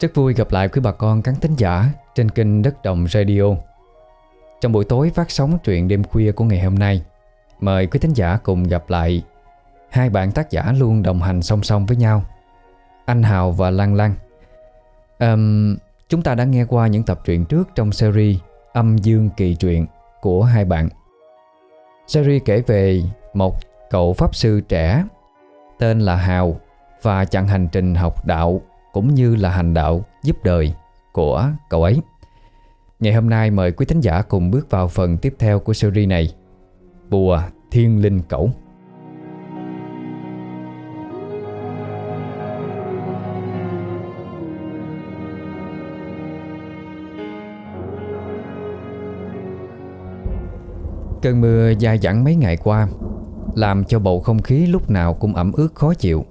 Rất vui gặp lại quý bà con cắn tính giả trên kênh Đất Đồng Radio. Trong buổi tối phát sóng truyện đêm khuya của ngày hôm nay, mời quý thính giả cùng gặp lại hai bạn tác giả luôn đồng hành song song với nhau, anh Hào và Lan Lan. Um, chúng ta đã nghe qua những tập truyện trước trong series Âm Dương Kỳ Truyện của hai bạn. Series kể về một cậu pháp sư trẻ tên là Hào và chặng hành trình học đạo cũng như là hành đạo giúp đời của cậu ấy. Ngày hôm nay mời quý thính giả cùng bước vào phần tiếp theo của series này, Bùa Thiên Linh Cẩu Cơn mưa dài dẳng mấy ngày qua, Làm cho bầu không khí lúc nào cũng ẩm ướt khó chịu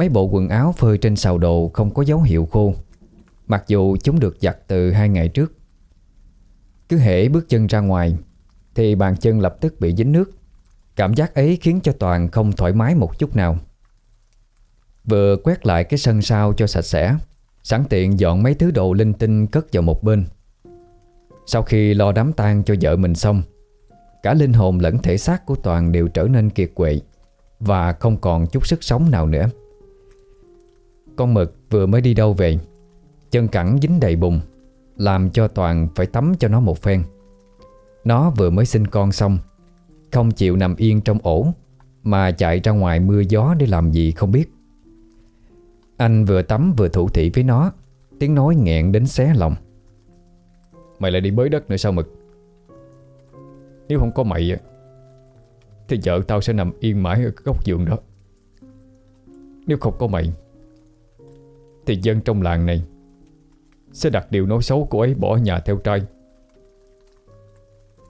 Mấy bộ quần áo phơi trên sào đồ không có dấu hiệu khô. Mặc dù chúng được giặt từ hai ngày trước. Cứ hễ bước chân ra ngoài, Thì bàn chân lập tức bị dính nước. Cảm giác ấy khiến cho Toàn không thoải mái một chút nào. Vừa quét lại cái sân sau cho sạch sẽ, Sẵn tiện dọn mấy thứ đồ linh tinh cất vào một bên. Sau khi lo đám tang cho vợ mình xong, Cả linh hồn lẫn thể xác của Toàn đều trở nên kiệt quệ Và không còn chút sức sống nào nữa. Con mực vừa mới đi đâu về. Chân cẳng dính đầy bùn, Làm cho Toàn phải tắm cho nó một phen. Nó vừa mới sinh con xong, Không chịu nằm yên trong ổ, Mà chạy ra ngoài mưa gió để làm gì không biết. Anh vừa tắm vừa thủ thị với nó, Tiếng nói nghẹn đến xé lòng. Mày lại đi bới đất nữa sao mực? Nếu không có mày Thì vợ tao sẽ nằm yên mãi ở góc giường đó. Nếu không có mày thì dân trong làng này sẽ đặt điều nói xấu cô ấy bỏ nhà theo trai.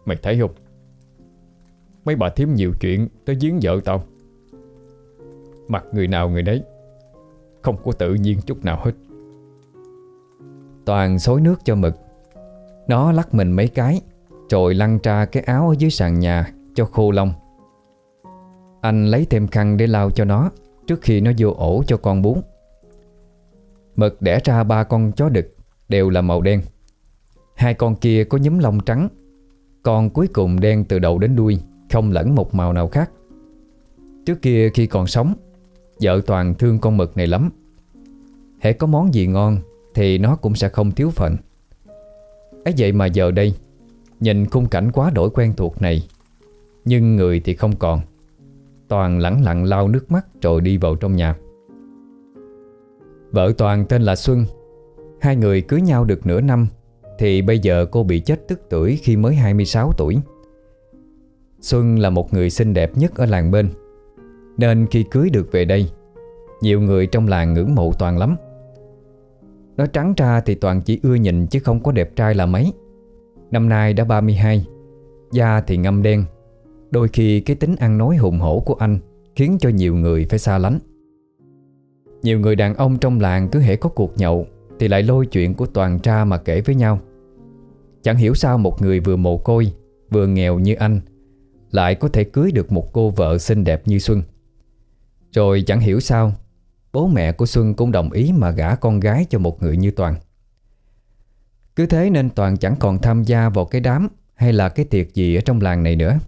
Mày thấy không? Mấy bà thím nhiều chuyện Tới giếng vợ tao. Mặt người nào người đấy Không có tự nhiên chút nào hết. Toàn xối nước cho mực. Nó lắc mình mấy cái, Rồi lăn ra cái áo ở dưới sàn nhà Cho khô lông. Anh lấy thêm khăn để lau cho nó Trước khi nó vô ổ cho con bú. Mực đẻ ra ba con chó đực, Đều là màu đen. Hai con kia có nhúm lông trắng. Con cuối cùng đen từ đầu đến đuôi, Không lẫn một màu nào khác. Trước kia khi còn sống, Vợ Toàn thương con mực này lắm. Hễ có món gì ngon Thì nó cũng sẽ không thiếu phần. Ấy vậy mà giờ đây, Nhìn khung cảnh quá đổi quen thuộc này, Nhưng người thì không còn. Toàn lẳng lặng lau nước mắt Rồi đi vào trong nhà. Vợ Toàn tên là Xuân. Hai người cưới nhau được nửa năm, Thì bây giờ cô bị chết tức tuổi khi mới 26 tuổi. Xuân là một người xinh đẹp nhất ở làng bên, Nên khi cưới được về đây, Nhiều người trong làng ngưỡng mộ Toàn lắm. Nói trắng ra thì Toàn chỉ ưa nhìn chứ không có đẹp trai là mấy. Năm nay đã 32 Da thì ngâm đen, Đôi khi cái tính ăn nói hùng hổ của anh Khiến cho nhiều người phải xa lánh. Nhiều người đàn ông trong làng cứ hễ có cuộc nhậu thì lại lôi chuyện của toàn tra mà kể với nhau. Chẳng hiểu sao một người vừa mồ côi, Vừa nghèo như anh, Lại có thể cưới được một cô vợ xinh đẹp như Xuân. Rồi chẳng hiểu sao, Bố mẹ của Xuân cũng đồng ý mà gả con gái cho một người như Toàn. Cứ thế nên Toàn chẳng còn tham gia vào cái đám Hay là cái tiệc gì ở trong làng này nữa.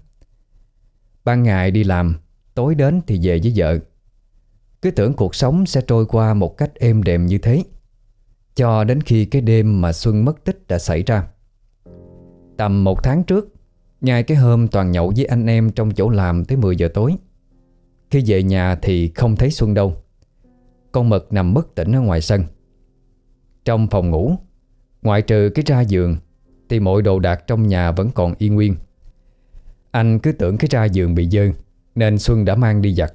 Ban ngày đi làm, Tối đến thì về với vợ. Cứ tưởng cuộc sống sẽ trôi qua một cách êm đềm như thế. Cho đến khi cái đêm mà Xuân mất tích đã xảy ra. Tầm một tháng trước Ngay cái hôm toàn nhậu với anh em trong chỗ làm tới 10 giờ tối, Khi về nhà thì không thấy Xuân đâu. Con mực nằm bất tỉnh ở ngoài sân. Trong phòng ngủ, Ngoại trừ cái ra giường, Thì mọi đồ đạc trong nhà vẫn còn yên nguyên. Anh cứ tưởng cái ra giường bị dơ, Nên Xuân đã mang đi giặt.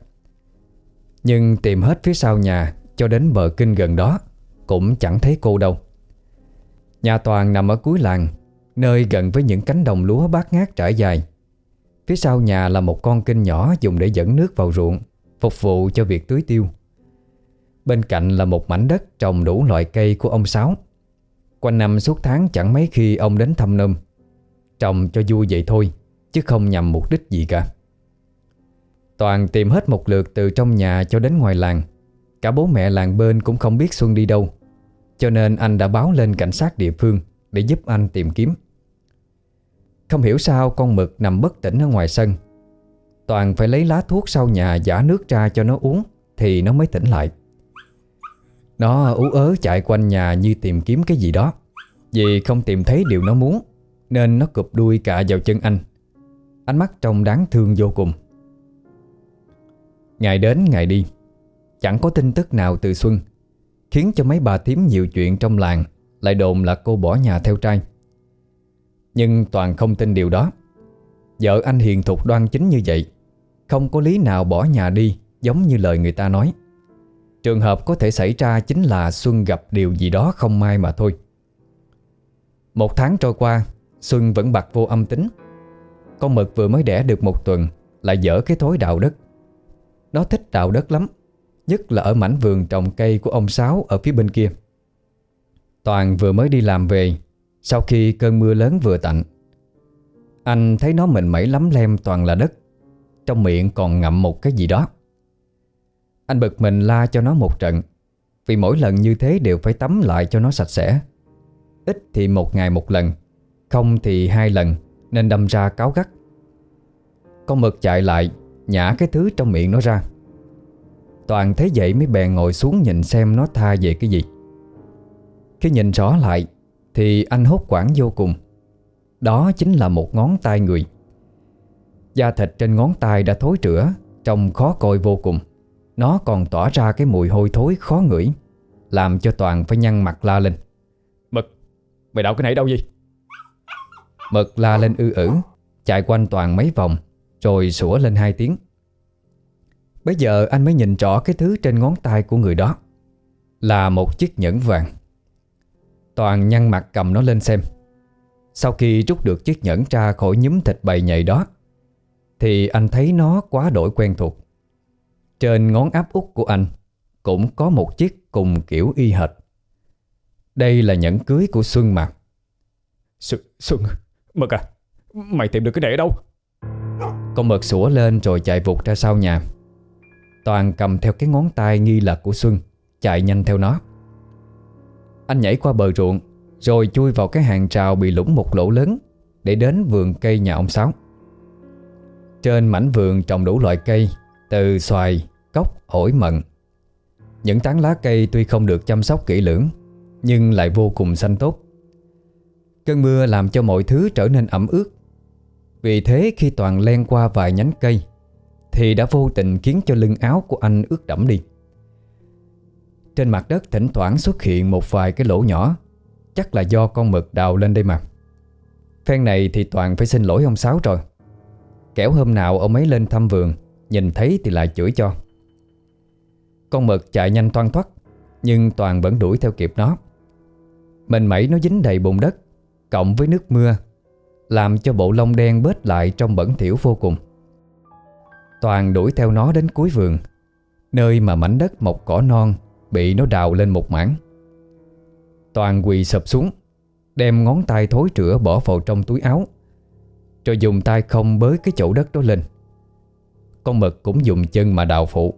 Nhưng tìm hết phía sau nhà Cho đến bờ kinh gần đó cũng chẳng thấy cô đâu. Nhà Toàn nằm ở cuối làng, Nơi gần với những cánh đồng lúa bát ngát trải dài. Phía sau nhà là một con kênh nhỏ dùng để dẫn nước vào ruộng, Phục vụ cho việc tưới tiêu. Bên cạnh là một mảnh đất trồng đủ loại cây của ông Sáu. Quanh năm suốt tháng chẳng mấy khi ông đến thăm nôm, Trồng cho vui vậy thôi, Chứ không nhằm mục đích gì cả. Toàn tìm hết một lượt từ trong nhà cho đến ngoài làng. Cả bố mẹ làng bên cũng không biết Xuân đi đâu. Cho nên anh đã báo lên cảnh sát địa phương Để giúp anh tìm kiếm. Không hiểu sao con mực nằm bất tỉnh ở ngoài sân. Toàn phải lấy lá thuốc sau nhà giả nước ra cho nó uống Thì nó mới tỉnh lại. Nó ú ớ chạy quanh nhà như tìm kiếm cái gì đó. Vì không tìm thấy điều nó muốn, Nên nó cụp đuôi cả vào chân anh. Ánh mắt trông đáng thương vô cùng. Ngày đến ngày đi. Chẳng có tin tức nào từ Xuân, Khiến cho mấy bà thím nhiều chuyện trong làng Lại đồn là cô bỏ nhà theo trai. Nhưng Toàn không tin điều đó. Vợ anh hiền thục đoan chính như vậy, Không có lý nào bỏ nhà đi Giống như lời người ta nói. Trường hợp có thể xảy ra chính là Xuân gặp điều gì đó không may mà thôi. Một tháng trôi qua, Xuân vẫn bạc vô âm tính. Con mực vừa mới đẻ được một tuần, Lại dở cái thối đạo đất nó thích đạo đất lắm, Nhất là ở mảnh vườn trồng cây của ông Sáu Ở phía bên kia. Toàn vừa mới đi làm về, Sau khi cơn mưa lớn vừa tạnh, Anh thấy nó mình mẩy lắm lem toàn là đất, Trong miệng còn ngậm một cái gì đó. Anh bực mình la cho nó một trận, Vì mỗi lần như thế đều phải tắm lại cho nó sạch sẽ. Ít thì một ngày một lần, Không thì hai lần, Nên đâm ra cáo gắt. Con mực chạy lại Nhả cái thứ trong miệng nó ra. Toàn thấy vậy mới bèn ngồi xuống nhìn xem nó tha về cái gì. Khi nhìn rõ lại Thì anh hốt quảng vô cùng. Đó chính là một ngón tay người. Da thịt trên ngón tay đã thối rữa Trông khó coi vô cùng. Nó còn tỏa ra cái mùi hôi thối khó ngửi Làm cho Toàn phải nhăn mặt la lên. Mực, mày đậu cái này đâu gì Mực la lên ư ử Chạy quanh Toàn mấy vòng rồi sủa lên hai tiếng. Bây giờ anh mới nhìn rõ cái thứ trên ngón tay của người đó. Là một chiếc nhẫn vàng. Toàn nhăn mặt cầm nó lên xem. Sau khi rút được chiếc nhẫn ra khỏi nhúm thịt bầy nhầy đó Thì anh thấy nó quá đổi quen thuộc. Trên ngón áp út của anh Cũng có một chiếc cùng kiểu y hệt. Đây là nhẫn cưới của Xuân mà. Xuân, Xuân, Mực à Mày tìm được cái này ở đâu? Con mực sủa lên rồi chạy vụt ra sau nhà. Toàn cầm theo cái ngón tay nghi là của Xuân Chạy nhanh theo nó. Anh nhảy qua bờ ruộng Rồi chui vào cái hàng trào bị lũng một lỗ lớn Để đến vườn cây nhà ông Sáu. Trên mảnh vườn trồng đủ loại cây Từ xoài, cốc, ổi mận. Những tán lá cây tuy không được chăm sóc kỹ lưỡng Nhưng lại vô cùng xanh tốt. Cơn mưa làm cho mọi thứ trở nên ẩm ướt. Vì thế khi Toàn len qua vài nhánh cây, thì đã vô tình khiến cho lưng áo của anh ướt đẫm đi. Trên mặt đất thỉnh thoảng xuất hiện một vài cái lỗ nhỏ, Chắc là do con mực đào lên đây mà. Phen này thì Toàn phải xin lỗi ông Sáu rồi. Kẻo hôm nào ông ấy lên thăm vườn, Nhìn thấy thì lại chửi cho. Con mực chạy nhanh toan thoát, Nhưng Toàn vẫn đuổi theo kịp nó. Mình mẩy nó dính đầy bùn đất, Cộng với nước mưa làm cho bộ lông đen bết lại trong bẩn thỉu vô cùng. Toàn đuổi theo nó đến cuối vườn, Nơi mà mảnh đất mọc cỏ non Bị nó đào lên một mảng. Toàn quỳ sập xuống, Đem ngón tay thối rữa bỏ vào trong túi áo, Rồi dùng tay không bới cái chỗ đất đó lên. Con mực cũng dùng chân mà đào phụ.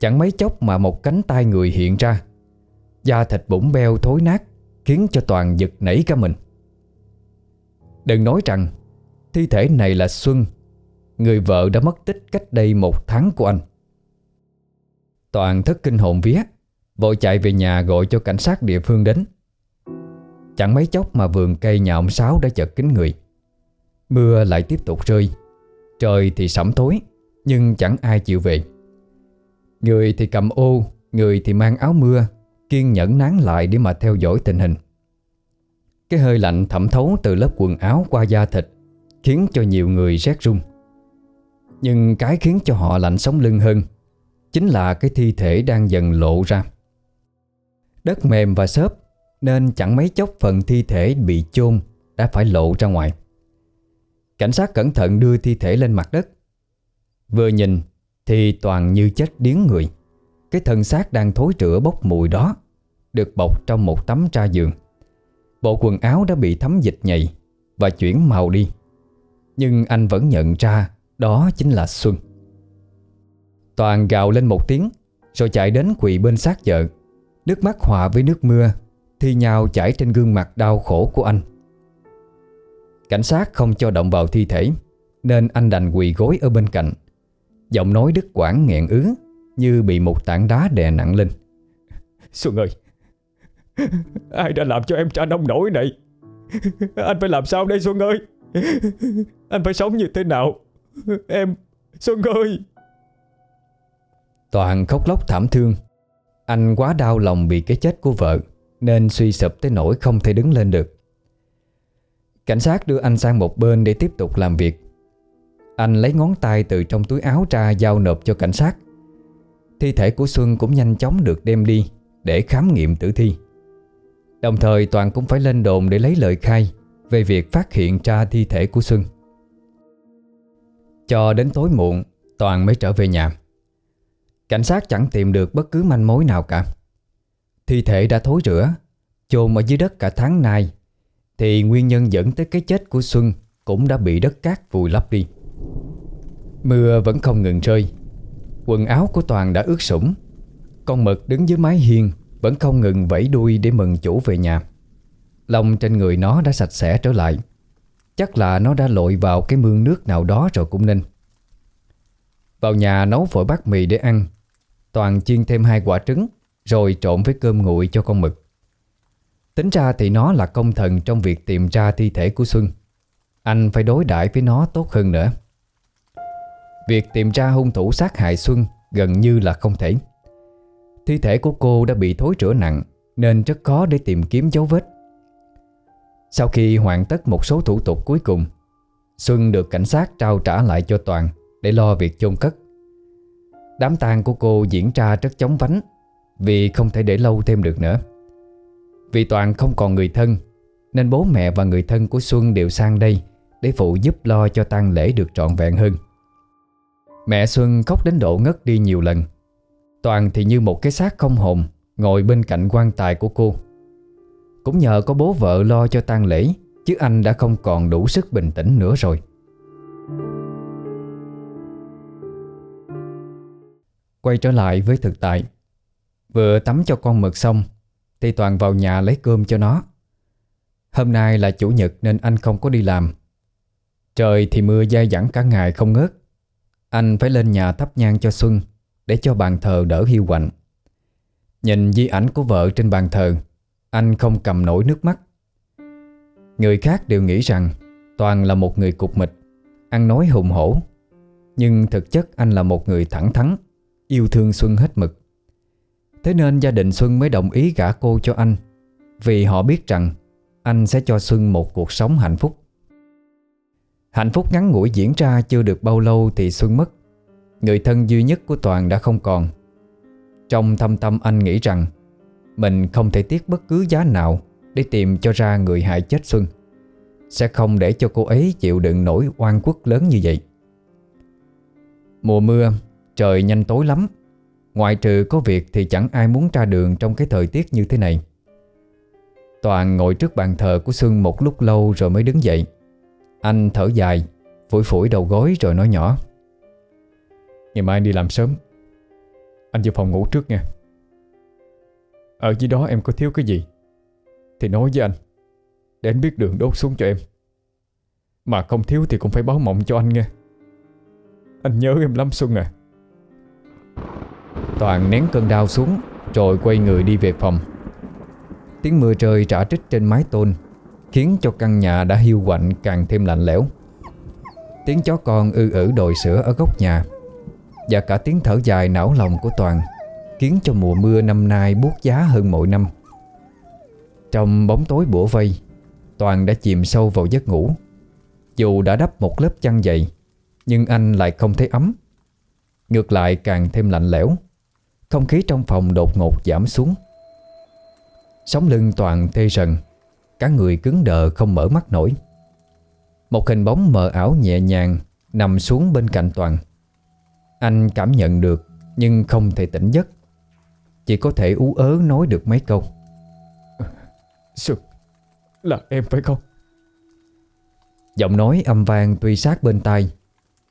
Chẳng mấy chốc mà một cánh tay người hiện ra, Da thịt bụng beo thối nát, Khiến cho Toàn giật nảy cả mình. Đừng nói rằng, Thi thể này là Xuân. Người vợ đã mất tích cách đây một tháng của anh. Toàn thất kinh hồn vía, Vội chạy về nhà gọi cho cảnh sát địa phương đến. Chẳng mấy chốc mà vườn cây nhà ông Sáu đã chật kín người. Mưa lại tiếp tục rơi. Trời thì sẩm tối, Nhưng chẳng ai chịu về. Người thì cầm ô, Người thì mang áo mưa, Kiên nhẫn nán lại để mà theo dõi tình hình. Cái hơi lạnh thẩm thấu từ lớp quần áo qua da thịt, Khiến cho nhiều người rét run. Nhưng cái khiến cho họ lạnh sống lưng hơn Chính là cái thi thể đang dần lộ ra. Đất mềm và xốp, Nên chẳng mấy chốc phần thi thể bị chôn Đã phải lộ ra ngoài. Cảnh sát cẩn thận đưa thi thể lên mặt đất. Vừa nhìn Thì toàn như chết điếng người. Cái thân xác đang thối rữa bốc mùi đó, Được bọc trong một tấm tra giường. Bộ quần áo đã bị thấm dịch nhầy Và chuyển màu đi. Nhưng anh vẫn nhận ra đó chính là Xuân. Toàn gào lên một tiếng, Rồi chạy đến quỳ bên sát vợ. Nước mắt hòa với nước mưa, Thi nhau chảy trên gương mặt đau khổ của anh. Cảnh sát không cho động vào thi thể, Nên anh đành quỳ gối ở bên cạnh. Giọng nói đứt quãng nghẹn ứ, Như bị một tảng đá đè nặng lên. Xuân ơi Ai đã làm cho em cha nông nổi này? Anh phải làm sao đây, Xuân ơi? Anh phải sống như thế nào? Em, Xuân ơi! Toàn khóc lóc thảm thương. Anh quá đau lòng bị cái chết của vợ, Nên suy sụp tới nỗi không thể đứng lên được. Cảnh sát đưa anh sang một bên để tiếp tục làm việc. Anh lấy ngón tay từ trong túi áo ra giao nộp cho cảnh sát. Thi thể của Xuân cũng nhanh chóng được đem đi Để khám nghiệm tử thi. Đồng thời, Toàn cũng phải lên đồn để lấy lời khai Về việc phát hiện ra thi thể của Xuân. Cho đến tối muộn, Toàn mới trở về nhà. Cảnh sát chẳng tìm được bất cứ manh mối nào cả. Thi thể đã thối rữa Chôn ở dưới đất cả tháng nay, Thì nguyên nhân dẫn tới cái chết của Xuân Cũng đã bị đất cát vùi lấp đi. Mưa vẫn không ngừng rơi. Quần áo của Toàn đã ướt sũng. Con mực đứng dưới mái hiên vẫn không ngừng vẫy đuôi để mừng chủ về nhà. Lông trên người nó đã sạch sẽ trở lại. Chắc là nó đã lội vào cái mương nước nào đó rồi cũng nên. Vào nhà nấu phổi bát mì để ăn. Toàn chiên thêm hai quả trứng, Rồi trộn với cơm nguội cho con mực. Tính ra thì nó là công thần Trong việc tìm ra thi thể của Xuân. Anh phải đối đãi với nó tốt hơn nữa. Việc tìm ra hung thủ sát hại Xuân Gần như là không thể. Thi thể của cô đã bị thối rữa nặng, Nên rất khó để tìm kiếm dấu vết. Sau khi hoàn tất một số thủ tục cuối cùng, Xuân được cảnh sát trao trả lại cho Toàn Để lo việc chôn cất. Đám tang của cô diễn ra rất chóng vánh, Vì không thể để lâu thêm được nữa. Vì Toàn không còn người thân, Nên bố mẹ và người thân của Xuân đều sang đây Để phụ giúp lo cho tang lễ được trọn vẹn hơn. Mẹ Xuân khóc đến độ ngất đi nhiều lần. Toàn thì như một cái xác không hồn, Ngồi bên cạnh quan tài của cô. Cũng nhờ có bố vợ lo cho tang lễ, Chứ anh đã không còn đủ sức bình tĩnh nữa rồi. Quay trở lại với thực tại. Vừa tắm cho con mực xong, Thì Toàn vào nhà lấy cơm cho nó. Hôm nay là chủ nhật nên anh không có đi làm. Trời thì mưa dai dẳng cả ngày không ngớt. Anh phải lên nhà thắp nhang cho Xuân. Để cho bàn thờ đỡ hiu quạnh. Nhìn di ảnh của vợ trên bàn thờ, Anh không cầm nổi nước mắt. Người khác đều nghĩ rằng Toàn là một người cục mịch, Ăn nói hùng hổ. Nhưng thực chất anh là một người thẳng thắn, Yêu thương Xuân hết mực. Thế nên gia đình Xuân mới đồng ý gả cô cho anh, Vì họ biết rằng Anh sẽ cho Xuân một cuộc sống hạnh phúc. Hạnh phúc ngắn ngủi diễn ra chưa được bao lâu thì Xuân mất. Người thân duy nhất của Toàn đã không còn. Trong thâm tâm anh nghĩ rằng, Mình không thể tiếc bất cứ giá nào Để tìm cho ra người hại chết Xuân. Sẽ không để cho cô ấy chịu đựng nổi oan quốc lớn như vậy. Mùa mưa, Trời nhanh tối lắm. Ngoại trừ có việc thì chẳng ai muốn ra đường Trong cái thời tiết như thế này. Toàn ngồi trước bàn thờ của Xuân Một lúc lâu rồi mới đứng dậy. Anh thở dài, Phủi phủi đầu gối rồi nói nhỏ. Ngày mai anh đi làm sớm. Anh vào phòng ngủ trước nha. Ở dưới đó em có thiếu cái gì Thì nói với anh, Để anh biết đường đốt xuống cho em. Mà không thiếu thì cũng phải báo mộng cho anh nghe. Anh nhớ em lắm Xuân à. Toàn nén cơn đau xuống Rồi quay người đi về phòng. Tiếng mưa trời trả trích trên mái tôn, Khiến cho căn nhà đã hiu quạnh càng thêm lạnh lẽo. Tiếng chó con ư ử đồi sữa ở góc nhà. Và cả tiếng thở dài não lòng của Toàn, Khiến cho mùa mưa năm nay buốt giá hơn mọi năm. Trong bóng tối bủa vây, Toàn đã chìm sâu vào giấc ngủ. Dù đã đắp một lớp chăn dày, Nhưng anh lại không thấy ấm. Ngược lại càng thêm lạnh lẽo, Không khí trong phòng đột ngột giảm xuống. Sống lưng toàn tê rần Cả người cứng đờ không mở mắt nổi. Một hình bóng mờ ảo nhẹ nhàng Nằm xuống bên cạnh Toàn. Anh cảm nhận được Nhưng không thể tỉnh giấc. Chỉ có thể ú ớ nói được mấy câu. Xuân Là em phải không? Giọng nói âm vang tuy sát bên tai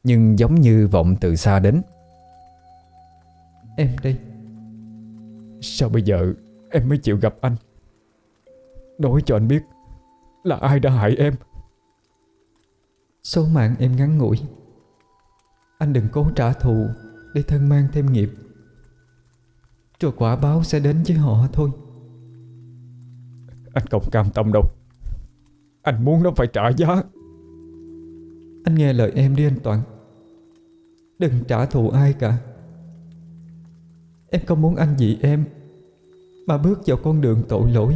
Nhưng giống như vọng từ xa đến. Em đây Sao bây giờ Em mới chịu gặp anh? Nói cho anh biết Là ai đã hại em? Số mạng em ngắn ngủi Anh đừng cố trả thù Để thân mang thêm nghiệp. Rồi quả báo sẽ đến với họ thôi. Anh không cam tâm đâu. Anh muốn nó phải trả giá. Anh nghe lời em đi anh Toàn. Đừng trả thù ai cả. Em không muốn anh vì em Mà bước vào con đường tội lỗi.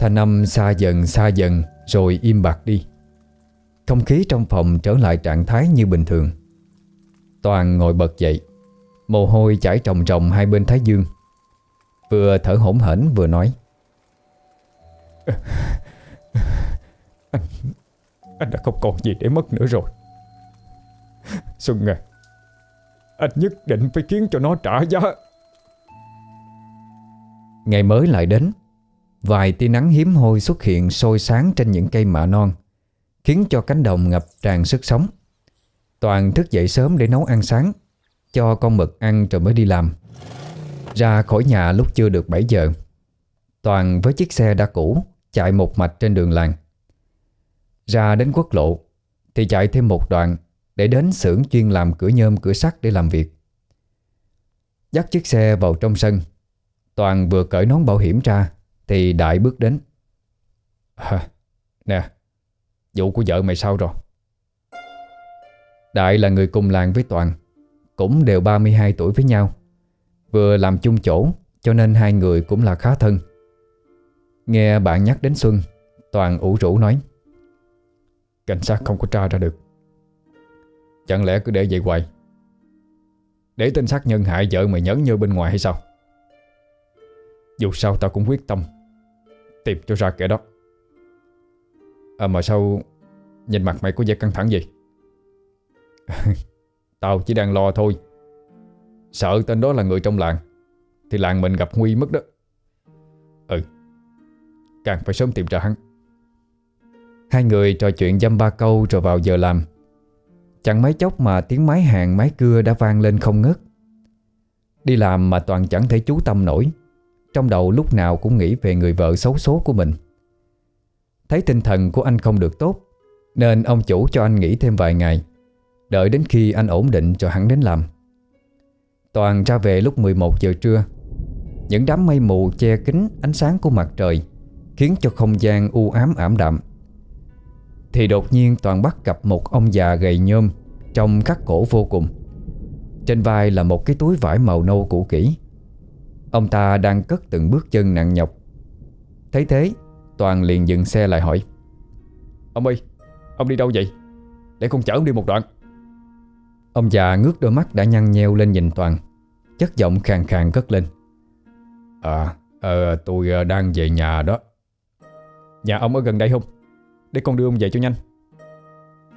Thanh âm xa dần xa dần Rồi im bặt đi Không khí trong phòng trở lại trạng thái như bình thường. Toàn ngồi bật dậy Mồ hôi chảy trồng trồng hai bên thái dương. Vừa thở hổn hển vừa nói Anh Anh đã không còn gì để mất nữa rồi. Xuân à Anh nhất định phải khiến cho nó trả giá. Ngày mới lại đến Vài tia nắng hiếm hoi xuất hiện sôi sáng trên những cây mạ non Khiến cho cánh đồng ngập tràn sức sống. Toàn thức dậy sớm để nấu ăn sáng Cho con mực ăn rồi mới đi làm. Ra khỏi nhà lúc chưa được 7 giờ Toàn với chiếc xe đã cũ Chạy một mạch trên đường làng. Ra đến quốc lộ Thì chạy thêm một đoạn Để đến xưởng chuyên làm cửa nhôm cửa sắt để làm việc. Dắt chiếc xe vào trong sân Toàn vừa cởi nón bảo hiểm ra Thì Đại bước đến. À, Nè Vụ của vợ mày sao rồi? Đại là người cùng làng với Toàn, Cũng đều 32 tuổi với nhau. Vừa làm chung chỗ, Cho nên hai người cũng là khá thân. Nghe bạn nhắc đến Xuân, Toàn ủ rũ nói, Cảnh sát không có tra ra được. Chẳng lẽ cứ để vậy hoài? Để tên sát nhân hại vợ mày nhẫn như bên ngoài hay sao? Dù sao tao cũng quyết tâm, Tìm cho ra kẻ đó. À mà sao Nhìn mặt mày có vẻ căng thẳng gì Tao chỉ đang lo thôi. Sợ tên đó là người trong làng, Thì làng mình gặp nguy mất đó. Ừ Càng phải sớm tìm ra hắn. Hai người trò chuyện dăm ba câu rồi vào giờ làm. Chẳng mấy chốc mà tiếng máy hàng máy cưa đã vang lên không ngớt. Đi làm mà Toàn chẳng thể chú tâm nổi. Trong đầu lúc nào cũng nghĩ về người vợ xấu số của mình. Thấy tinh thần của anh không được tốt nên ông chủ cho anh nghỉ thêm vài ngày. Đợi đến khi anh ổn định cho hắn đến làm. Toàn ra về lúc 11 giờ trưa. Những đám mây mù che kín ánh sáng của mặt trời, Khiến cho không gian u ám ảm đạm. Thì đột nhiên Toàn bắt gặp một ông già gầy nhôm Trông khắc cổ vô cùng. Trên vai là một cái túi vải màu nâu cũ kỹ. Ông ta đang cất từng bước chân nặng nhọc. Thấy thế, Toàn liền dừng xe lại hỏi, Ông ơi Ông đi đâu vậy? Để con chở ông đi một đoạn. Ông già ngước đôi mắt đã nhăn nheo lên nhìn Toàn. Chất giọng khàn khàn cất lên. À à tôi ờ, đang về nhà đó. Nhà ông ở gần đây không? Để con đưa ông về cho nhanh.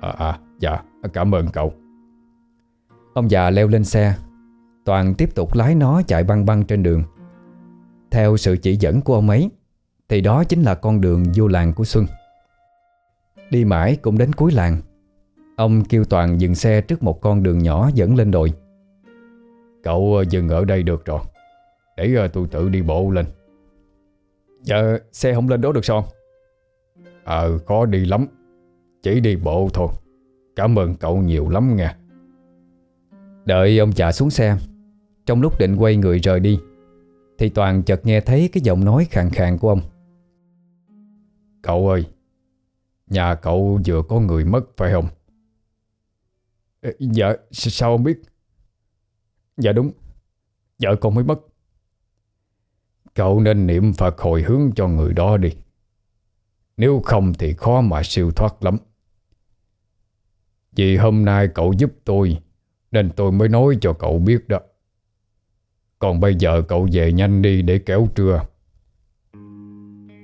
À, à dạ cảm ơn cậu. Ông già leo lên xe. Toàn tiếp tục lái nó chạy băng băng trên đường. Theo sự chỉ dẫn của ông ấy Thì đó chính là con đường vô làng của Xuân. Đi mãi cũng đến cuối làng. Ông kêu Toàn dừng xe trước một con đường nhỏ dẫn lên đồi. Cậu ờ, dừng ở đây được rồi. Để ờ, tôi tự đi bộ lên. Dạ xe không lên đó được sao? Ờ khó đi lắm. Chỉ đi bộ thôi. Cảm ơn cậu nhiều lắm nha. Đợi ông già xuống xe. Trong lúc định quay người rời đi, Thì Toàn chợt nghe thấy cái giọng nói khàn khàn của ông. Cậu ơi Nhà cậu vừa có người mất phải không? Ờ, Dạ sao ông biết? Dạ đúng Vợ con mới mất. Cậu nên niệm Phật hồi hướng cho người đó đi. Nếu không thì khó mà siêu thoát lắm. Vì hôm nay cậu giúp tôi Nên tôi mới nói cho cậu biết đó. Còn bây giờ cậu về nhanh đi để kéo trưa.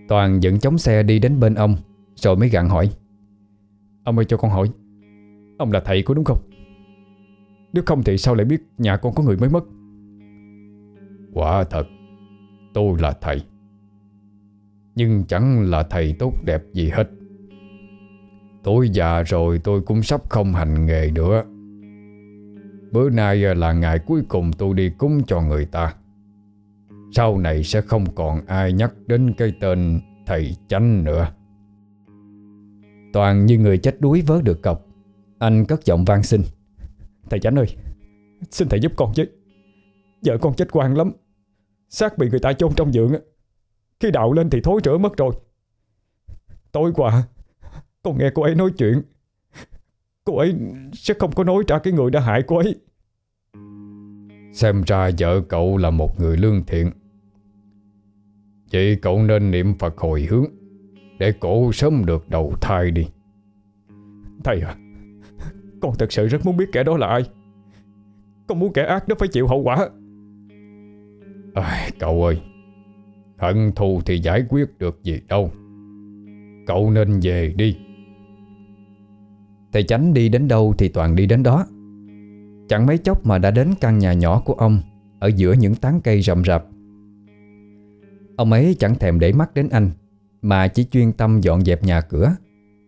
Toàn dẫn chống xe đi đến bên ông. Rồi mới gặn hỏi. Ông ơi, cho con hỏi, Ông là thầy của đúng không? Nếu không thì sao lại biết nhà con có người mới mất? Quả thật, Tôi là thầy. Nhưng chẳng là thầy tốt đẹp gì hết. Tôi già rồi tôi cũng sắp không hành nghề nữa. Bữa nay là ngày cuối cùng tôi đi cúng cho người ta. Sau này sẽ không còn ai nhắc đến cái tên thầy chánh nữa. Toàn như người chết đuối vớ được cọc. Anh cất giọng van xin. Thầy chánh ơi, Xin thầy giúp con chứ Vợ con chết quan lắm. Xác bị người ta chôn trong giường Khi đạo lên thì thối rữa mất rồi. Tối qua, Con nghe cô ấy nói chuyện. Cô ấy sẽ không có nói ra cái người đã hại cô ấy. Xem ra vợ cậu là một người lương thiện. Vậy cậu nên niệm Phật hồi hướng. Để cổ sớm được đầu thai đi. Thầy à Con thật sự rất muốn biết kẻ đó là ai. Con muốn kẻ ác đó phải chịu hậu quả. À, Cậu ơi Hận thù thì giải quyết được gì đâu. Cậu nên về đi. Thầy chánh đi đến đâu thì Toàn đi đến đó. Chẳng mấy chốc mà đã đến căn nhà nhỏ của ông Ở giữa những tán cây rậm rạp. Ông ấy chẳng thèm để mắt đến anh. Mà chỉ chuyên tâm dọn dẹp nhà cửa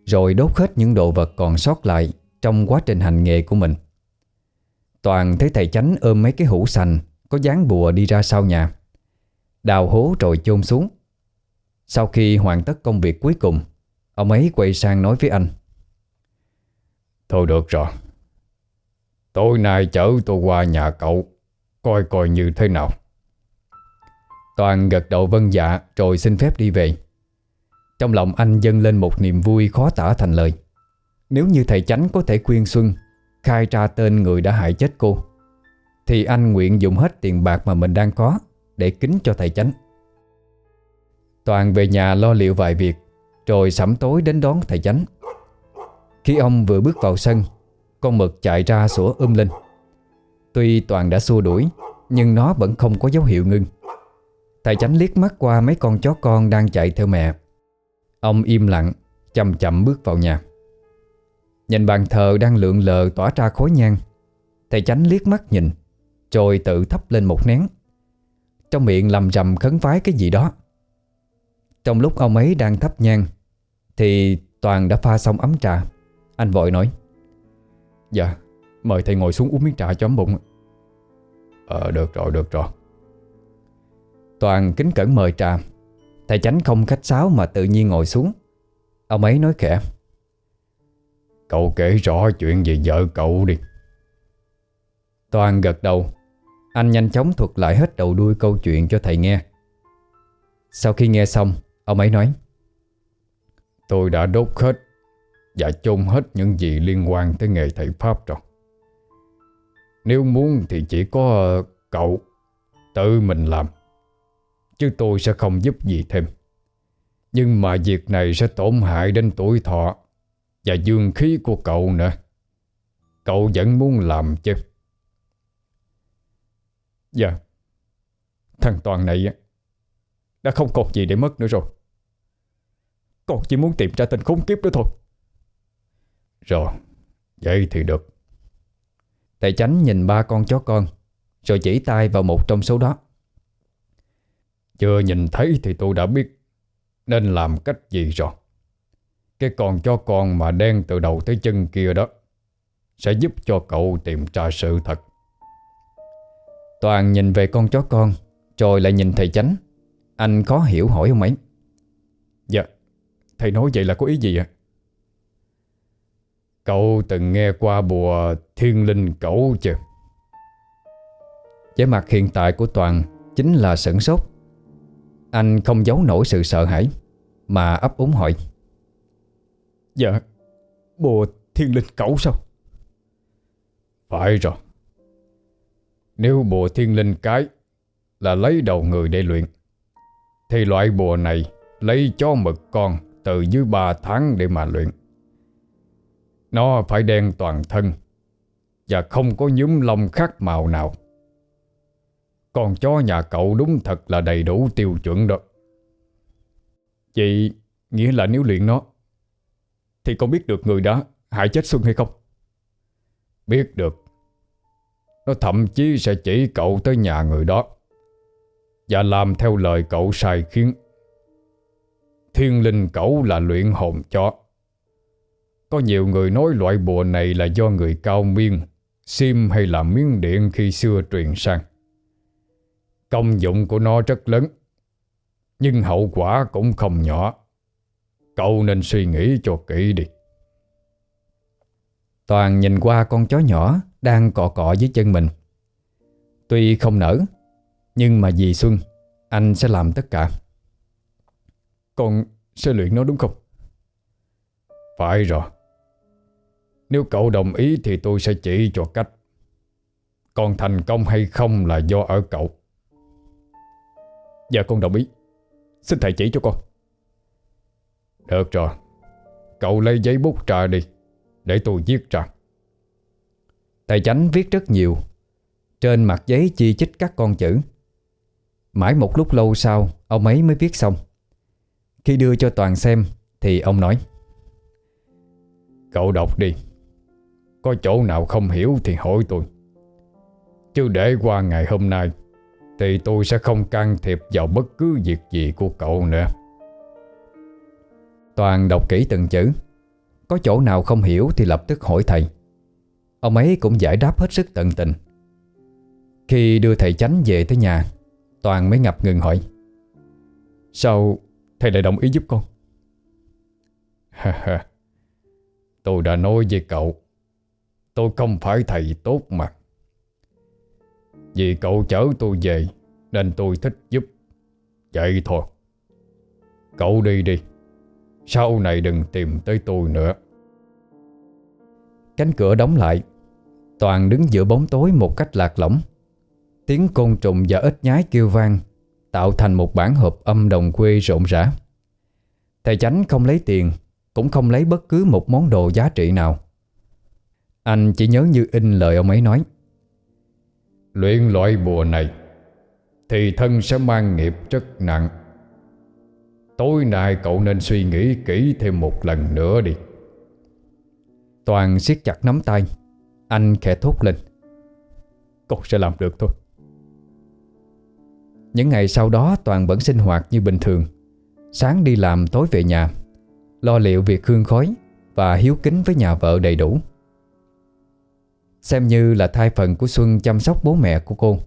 Rồi đốt hết những đồ vật còn sót lại Trong quá trình hành nghề của mình. Toàn thấy thầy chánh ôm mấy cái hũ sành Có dáng bùa đi ra sau nhà Đào hố rồi chôn xuống. Sau khi hoàn tất công việc cuối cùng Ông ấy quay sang nói với anh. Thôi được rồi. Tối nay chở tôi qua nhà cậu Coi coi như thế nào. Toàn gật đầu vân dạ Rồi xin phép đi về trong lòng anh dâng lên một niềm vui khó tả thành lời. Nếu như thầy chánh có thể khuyên Xuân Khai ra tên người đã hại chết cô, Thì anh nguyện dùng hết tiền bạc mà mình đang có Để kính cho thầy chánh. Toàn về nhà lo liệu vài việc, Rồi sẩm tối đến đón thầy chánh. Khi ông vừa bước vào sân, Con mực chạy ra sủa um lên. Tuy Toàn đã xua đuổi, Nhưng nó vẫn không có dấu hiệu ngưng. Thầy chánh liếc mắt qua mấy con chó con đang chạy theo mẹ. Ông im lặng, Chậm chậm bước vào nhà. Nhìn bàn thờ đang lượn lờ tỏa ra khối nhang, Thầy chánh liếc mắt nhìn, Rồi tự thắp lên một nén. Trong miệng lầm rầm khấn vái cái gì đó. Trong lúc ông ấy đang thắp nhang, Thì Toàn đã pha xong ấm trà. Anh vội nói Dạ Mời thầy ngồi xuống uống miếng trà cho ấm bụng. Ờ được rồi được rồi. Toàn kính cẩn mời trà. Thầy chánh không khách sáo mà tự nhiên ngồi xuống. Ông ấy nói khẽ. Cậu kể rõ chuyện về vợ cậu đi. Toàn gật đầu. Anh nhanh chóng thuật lại hết đầu đuôi câu chuyện cho thầy nghe. Sau khi nghe xong, Ông ấy nói. Tôi đã đốt hết Và chôn hết những gì liên quan tới nghề thầy Pháp rồi. Nếu muốn thì chỉ có cậu Tự mình làm. Chứ tôi sẽ không giúp gì thêm. Nhưng mà việc này sẽ tổn hại đến tuổi thọ Và dương khí của cậu nữa. Cậu vẫn muốn làm chứ? Dạ. Thằng Toàn này Đã không còn gì để mất nữa rồi. Con chỉ muốn tìm ra tên khốn kiếp đó thôi. Rồi, Vậy thì được. Thầy chánh nhìn ba con chó con, Rồi chỉ tay vào một trong số đó. Chưa nhìn thấy thì tôi đã biết Nên làm cách gì rồi. Cái con chó con mà đen từ đầu tới chân kia đó Sẽ giúp cho cậu tìm ra sự thật. Toàn nhìn về con chó con, Rồi lại nhìn thầy chánh. Anh khó hiểu hỏi ông ấy. Dạ Thầy nói vậy là có ý gì ạ? Cậu từng nghe qua bùa thiên linh cẩu chưa? Vẻ mặt hiện tại của Toàn Chính là sửng sốt. Anh không giấu nổi sự sợ hãi Mà ấp úng hỏi. Dạ Bùa thiên linh cẩu sao? Phải rồi. Nếu bùa thiên linh cái Là lấy đầu người để luyện Thì loại bùa này Lấy cho mực con Từ dưới 3 tháng để mà luyện. Nó phải đen toàn thân Và không có nhúm lông khác màu nào con chó nhà cậu đúng thật là đầy đủ tiêu chuẩn đó. Vậy nghĩa là nếu luyện nó, Thì con biết được người đó hại chết Xuân hay không? Biết được. Nó thậm chí sẽ chỉ cậu tới nhà người đó Và làm theo lời cậu sai khiến. Thiên linh cẩu là luyện hồn chó. Có nhiều người nói loại bùa này là do người cao miên Sim hay là miếng điện khi xưa truyền sang. Công dụng của nó rất lớn, Nhưng hậu quả cũng không nhỏ. Cậu nên suy nghĩ cho kỹ đi. Toàn nhìn qua con chó nhỏ Đang cọ cọ dưới chân mình. Tuy không nở, Nhưng mà vì Xuân, Anh sẽ làm tất cả. Con sẽ luyện nó đúng không? Phải rồi. Nếu cậu đồng ý thì tôi sẽ chỉ cho cách. Còn thành công hay không là do ở cậu. Dạ con đồng ý. Xin thầy chỉ cho con. Được rồi. Cậu lấy giấy bút trà đi, Để tôi viết ra. Thầy chánh viết rất nhiều. Trên mặt giấy chi chích các con chữ. Mãi một lúc lâu sau, Ông ấy mới viết xong. Khi đưa cho Toàn xem, Thì ông nói, Cậu đọc đi. Có chỗ nào không hiểu thì hỏi tôi. Chứ để qua ngày hôm nay thì tôi sẽ không can thiệp vào bất cứ việc gì của cậu nữa. Toàn đọc kỹ từng chữ. Có chỗ nào không hiểu thì lập tức hỏi thầy. Ông ấy cũng giải đáp hết sức tận tình. Khi đưa thầy chánh về tới nhà, Toàn mới ngập ngừng hỏi. Sao thầy lại đồng ý giúp con? Tôi đã nói với cậu, Tôi không phải thầy tốt mà vì cậu chở tôi về, Nên tôi thích giúp. Vậy thôi. Cậu đi đi. Sau này đừng tìm tới tôi nữa. Cánh cửa đóng lại. Toàn đứng giữa bóng tối một cách lạc lõng. Tiếng côn trùng và ếch nhái kêu vang, Tạo thành một bản hợp âm đồng quê rộn rã. Thầy chánh không lấy tiền, Cũng không lấy bất cứ một món đồ giá trị nào. Anh chỉ nhớ như in lời ông ấy nói. Luyện loại bùa này, Thì thân sẽ mang nghiệp rất nặng. Tối nay cậu nên suy nghĩ kỹ thêm một lần nữa đi. Toàn siết chặt nắm tay, Anh khẽ thốt lên. Con sẽ làm được thôi. Những ngày sau đó, Toàn vẫn sinh hoạt như bình thường. Sáng đi làm, tối về nhà. Lo liệu việc hương khói Và hiếu kính với nhà vợ đầy đủ. Xem như là thai phần của Xuân chăm sóc bố mẹ của cô.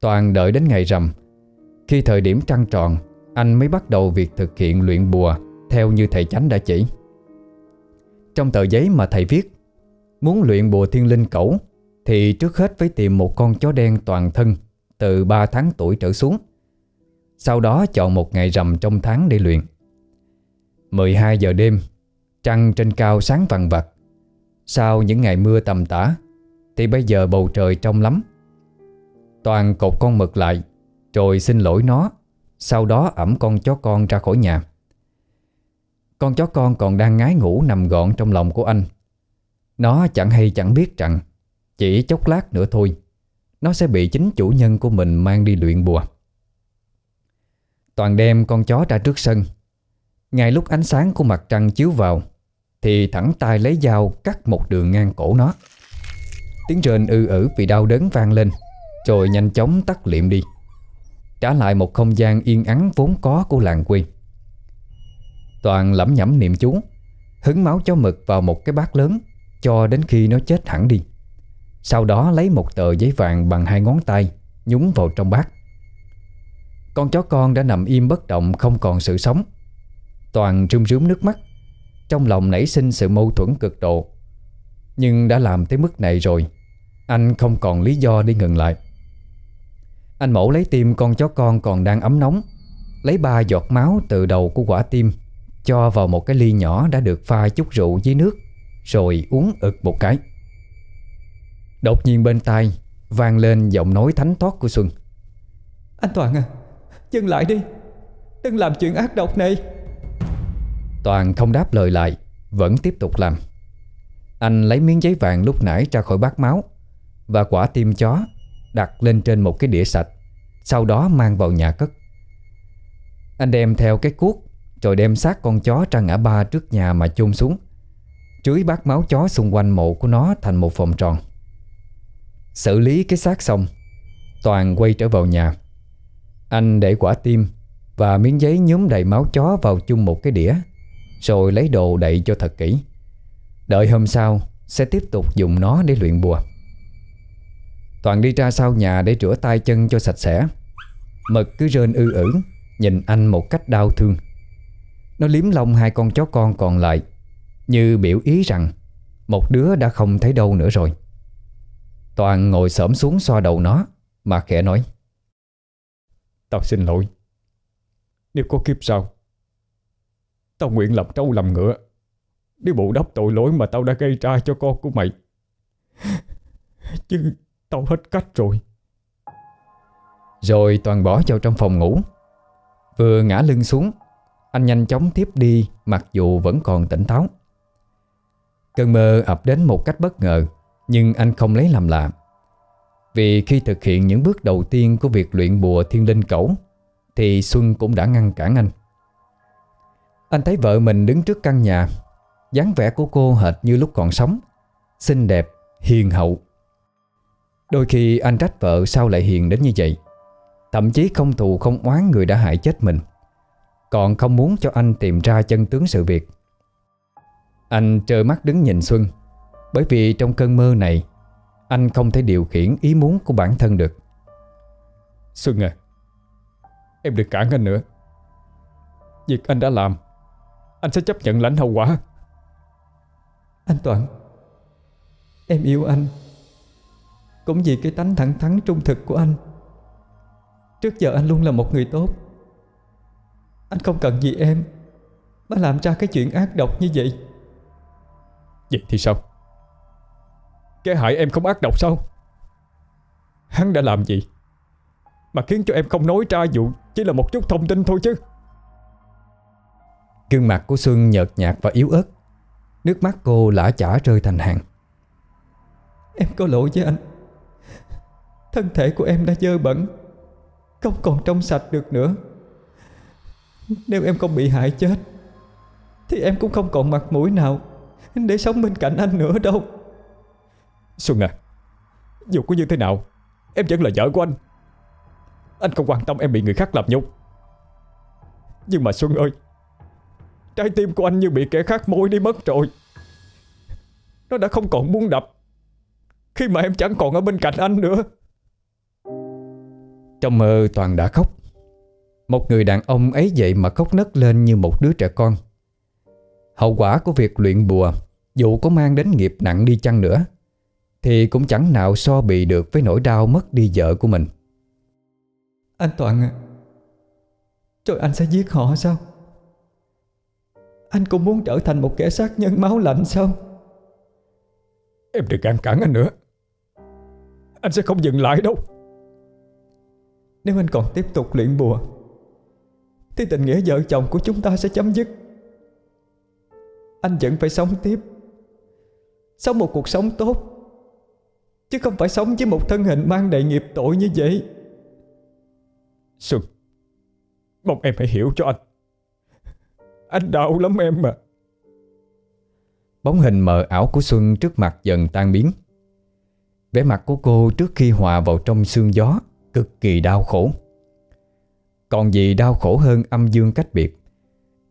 Toàn đợi đến ngày rằm. Khi thời điểm trăng tròn, Anh mới bắt đầu việc thực hiện luyện bùa Theo như thầy chánh đã chỉ. Trong tờ giấy mà thầy viết, Muốn luyện bùa thiên linh cẩu, Thì trước hết phải tìm một con chó đen toàn thân Từ 3 tháng tuổi trở xuống. Sau đó chọn một ngày rằm trong tháng để luyện. 12 giờ đêm, Trăng trên cao sáng vằn vặt. Sau những ngày mưa tầm tã, Thì bây giờ bầu trời trong lắm. Toàn cột con mực lại, Rồi xin lỗi nó, Sau đó ẩm con chó con ra khỏi nhà. Con chó con còn đang ngái ngủ nằm gọn trong lòng của anh. Nó chẳng hay chẳng biết rằng, Chỉ chốc lát nữa thôi, Nó sẽ bị chính chủ nhân của mình mang đi luyện bùa. Toàn đem con chó ra trước sân. Ngay lúc ánh sáng của mặt trăng chiếu vào thì thẳng tay lấy dao cắt một đường ngang cổ nó. Tiếng rên ư ử vì đau đớn vang lên, Rồi nhanh chóng tắt liệm đi. Trả lại một không gian yên ắng vốn có của làng quê. Toàn lẩm nhẩm niệm chú, Hứng máu chó mực vào một cái bát lớn, Cho đến khi nó chết hẳn đi. Sau đó lấy một tờ giấy vàng bằng hai ngón tay, Nhúng vào trong bát. Con chó con đã nằm im bất động không còn sự sống. Toàn rưng rướm nước mắt. Trong lòng nảy sinh sự mâu thuẫn cực độ. Nhưng đã làm tới mức này rồi, Anh không còn lý do để ngừng lại. Anh mẫu lấy tim con chó con còn đang ấm nóng, Lấy ba giọt máu từ đầu của quả tim, Cho vào một cái ly nhỏ đã được pha chút rượu với nước, Rồi uống ực một cái. Đột nhiên bên tai vang lên giọng nói thánh thoát của Xuân. Anh Toàn à Dừng lại đi. Đừng làm chuyện ác độc này. Toàn không đáp lời lại, Vẫn tiếp tục làm. Anh lấy miếng giấy vàng lúc nãy ra khỏi bát máu Và quả tim chó Đặt lên trên một cái đĩa sạch, Sau đó mang vào nhà cất. Anh đem theo cái cuốc Rồi đem xác con chó ra ngã ba trước nhà mà chôn xuống Trưới bát máu chó xung quanh mộ của nó thành một vòng tròn. Xử lý cái xác xong, Toàn quay trở vào nhà. Anh để quả tim Và miếng giấy nhúm đầy máu chó vào chung một cái đĩa rồi lấy đồ đậy cho thật kỹ. Đợi hôm sau, Sẽ tiếp tục dùng nó để luyện bùa. Toàn đi ra sau nhà để rửa tay chân cho sạch sẽ. Mực cứ rên ư ử, Nhìn anh một cách đau thương. Nó liếm lông hai con chó con còn lại, Như biểu ý rằng Một đứa đã không thấy đâu nữa rồi. Toàn ngồi xổm xuống xoa đầu nó, Mà khẽ nói, Tao xin lỗi. Nếu có kiếp sau Tao nguyện lập trâu làm ngựa. Để bù đắp tội lỗi mà tao đã gây ra cho con của mày. Chứ tao hết cách rồi. Rồi Toàn bỏ vào trong phòng ngủ. Vừa ngã lưng xuống, Anh nhanh chóng tiếp đi, Mặc dù vẫn còn tỉnh táo. Cơn mơ ập đến một cách bất ngờ, Nhưng anh không lấy làm lạ. Vì khi thực hiện những bước đầu tiên Của việc luyện bùa thiên linh cẩu, Thì Xuân cũng đã ngăn cản anh. Anh thấy vợ mình đứng trước căn nhà dáng vẻ của cô hệt như lúc còn sống Xinh đẹp, hiền hậu. Đôi khi anh trách vợ sao lại hiền đến như vậy. Thậm chí không thù không oán người đã hại chết mình. Còn không muốn cho anh tìm ra chân tướng sự việc. Anh trơ mắt đứng nhìn Xuân Bởi vì trong cơn mơ này Anh không thể điều khiển ý muốn của bản thân được. Xuân à Em đừng cản anh nữa. Việc anh đã làm anh sẽ chấp nhận lãnh hậu quả. Anh Toàn Em yêu anh Cũng vì cái tánh thẳng thắn trung thực của anh. Trước giờ anh luôn là một người tốt. Anh không cần gì em Mà làm ra cái chuyện ác độc như vậy. Vậy thì sao? Cái hại em không ác độc sao? Hắn đã làm gì Mà khiến cho em không nói ra vụ Chỉ là một chút thông tin thôi chứ Gương mặt của Xuân nhợt nhạt và yếu ớt. Nước mắt cô lã chả rơi thành hàng. Em có lỗi với anh. Thân thể của em đã dơ bẩn. Không còn trong sạch được nữa. Nếu em không bị hại chết Thì em cũng không còn mặt mũi nào Để sống bên cạnh anh nữa đâu. Xuân à Dù có như thế nào Em vẫn là vợ của anh. Anh không quan tâm em bị người khác làm nhục. Nhưng mà Xuân ơi Trái tim của anh như bị kẻ khác môi đi mất rồi. Nó đã không còn muốn đập. Khi mà em chẳng còn ở bên cạnh anh nữa. Trong mơ Toàn đã khóc. Một người đàn ông ấy vậy mà khóc nấc lên như một đứa trẻ con. Hậu quả của việc luyện bùa Dù có mang đến nghiệp nặng đi chăng nữa Thì cũng chẳng nào so bì được với nỗi đau mất đi vợ của mình. Anh Toàn à Rồi anh sẽ giết họ sao Anh cũng muốn trở thành một kẻ sát nhân máu lạnh sao? Em đừng cản cản anh nữa. Anh sẽ không dừng lại đâu. Nếu anh còn tiếp tục luyện bùa Thì tình nghĩa vợ chồng của chúng ta sẽ chấm dứt. Anh vẫn phải sống tiếp. Sống một cuộc sống tốt. Chứ không phải sống với một thân hình mang đầy nghiệp tội như vậy. Xuân Mong em hãy hiểu cho anh anh đau lắm em mà Bóng hình mờ ảo của Xuân trước mặt dần tan biến. Vẻ mặt của cô trước khi hòa vào trong sương gió Cực kỳ đau khổ. Còn gì đau khổ hơn âm dương cách biệt?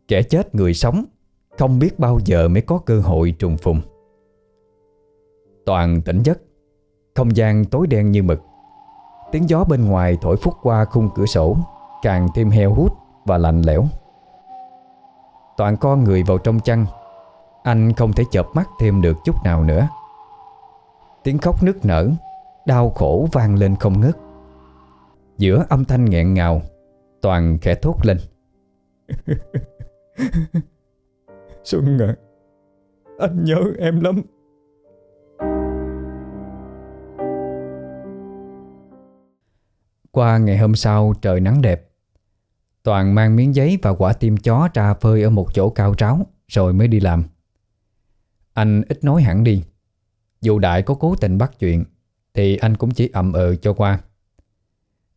Kẻ chết người sống, Không biết bao giờ mới có cơ hội trùng phùng. Toàn tỉnh giấc, Không gian tối đen như mực. Tiếng gió bên ngoài thổi phút qua khung cửa sổ, Càng thêm heo hút và lạnh lẽo. Toàn con người vào trong chăn. Anh không thể chợp mắt thêm được chút nào nữa. Tiếng khóc nức nở Đau khổ vang lên không ngớt. Giữa âm thanh nghẹn ngào Toàn khẽ thốt lên. Xuân à Anh nhớ em lắm. Qua ngày hôm sau trời nắng đẹp Toàn mang miếng giấy và quả tim chó ra phơi ở một chỗ cao ráo Rồi mới đi làm. Anh ít nói hẳn đi. Dù Đại có cố tình bắt chuyện, Thì anh cũng chỉ ậm ừ cho qua.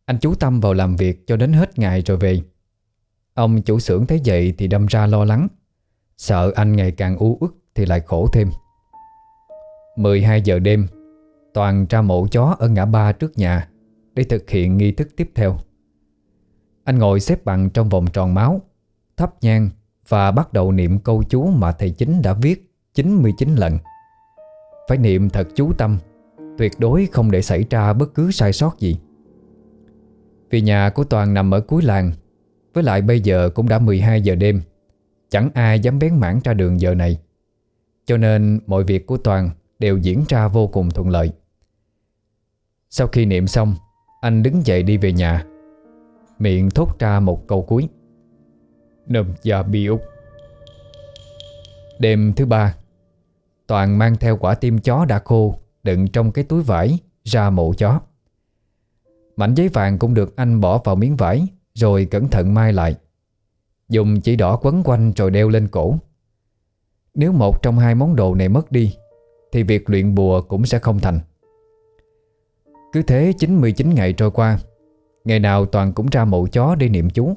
Anh chú tâm vào làm việc cho đến hết ngày rồi về. Ông chủ xưởng thấy vậy thì đâm ra lo lắng. Sợ anh ngày càng u uất thì lại khổ thêm. 12 giờ đêm, Toàn ra mộ chó ở ngã ba trước nhà Để thực hiện nghi thức tiếp theo. Anh ngồi xếp bằng trong vòng tròn máu, Thắp nhang Và bắt đầu niệm câu chú mà thầy chính đã viết 99 lần. Phải niệm thật chú tâm, Tuyệt đối không để xảy ra bất cứ sai sót gì. Vì nhà của Toàn nằm ở cuối làng, Với lại bây giờ cũng đã 12 giờ đêm, Chẳng ai dám bén mảng ra đường giờ này. Cho nên mọi việc của Toàn đều diễn ra vô cùng thuận lợi. Sau khi niệm xong, Anh đứng dậy đi về nhà. Miệng thốt ra một câu cuối. Nâm gia bi út. Đêm thứ ba, Toàn mang theo quả tim chó đã khô, Đựng trong cái túi vải, Ra mộ chó. Mảnh giấy vàng cũng được anh bỏ vào miếng vải, Rồi cẩn thận mai lại. Dùng chỉ đỏ quấn quanh rồi đeo lên cổ. Nếu một trong hai món đồ này mất đi, Thì việc luyện bùa cũng sẽ không thành. Cứ thế 99 ngày trôi qua Ngày nào Toàn cũng ra mộ chó để niệm chú.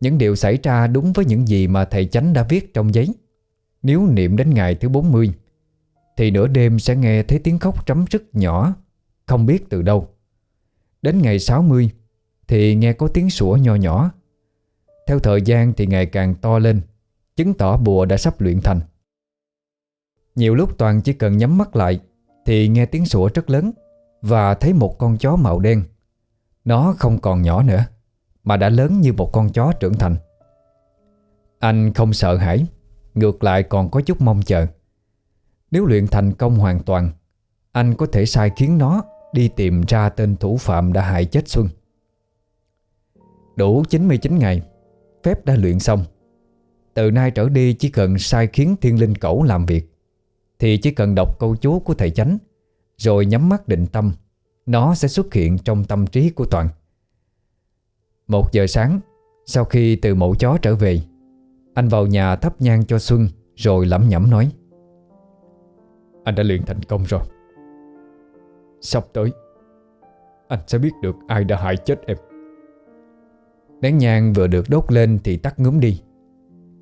Những điều xảy ra đúng với những gì mà thầy chánh đã viết trong giấy. Nếu niệm đến ngày thứ 40 Thì nửa đêm sẽ nghe thấy tiếng khóc trắm rất nhỏ, Không biết từ đâu. Đến ngày 60 Thì nghe có tiếng sủa nho nhỏ. Theo thời gian thì ngày càng to lên, Chứng tỏ bùa đã sắp luyện thành. Nhiều lúc Toàn chỉ cần nhắm mắt lại, Thì nghe tiếng sủa rất lớn Và thấy một con chó màu đen nó không còn nhỏ nữa, Mà đã lớn như một con chó trưởng thành. Anh không sợ hãi, Ngược lại còn có chút mong chờ. Nếu luyện thành công hoàn toàn, Anh có thể sai khiến nó Đi tìm ra tên thủ phạm đã hại chết Xuân. Đủ 99 ngày, Phép đã luyện xong. Từ nay trở đi chỉ cần sai khiến thiên linh cẩu làm việc, Thì chỉ cần đọc câu chú của thầy chánh, Rồi nhắm mắt định tâm nó sẽ xuất hiện trong tâm trí của Toàn. Một giờ sáng, Sau khi từ mộ chó trở về, Anh vào nhà thắp nhang cho Xuân Rồi lẩm nhẩm nói, Anh đã luyện thành công rồi. Sắp tới, Anh sẽ biết được ai đã hại chết em. Nén nhang vừa được đốt lên Thì tắt ngúm đi.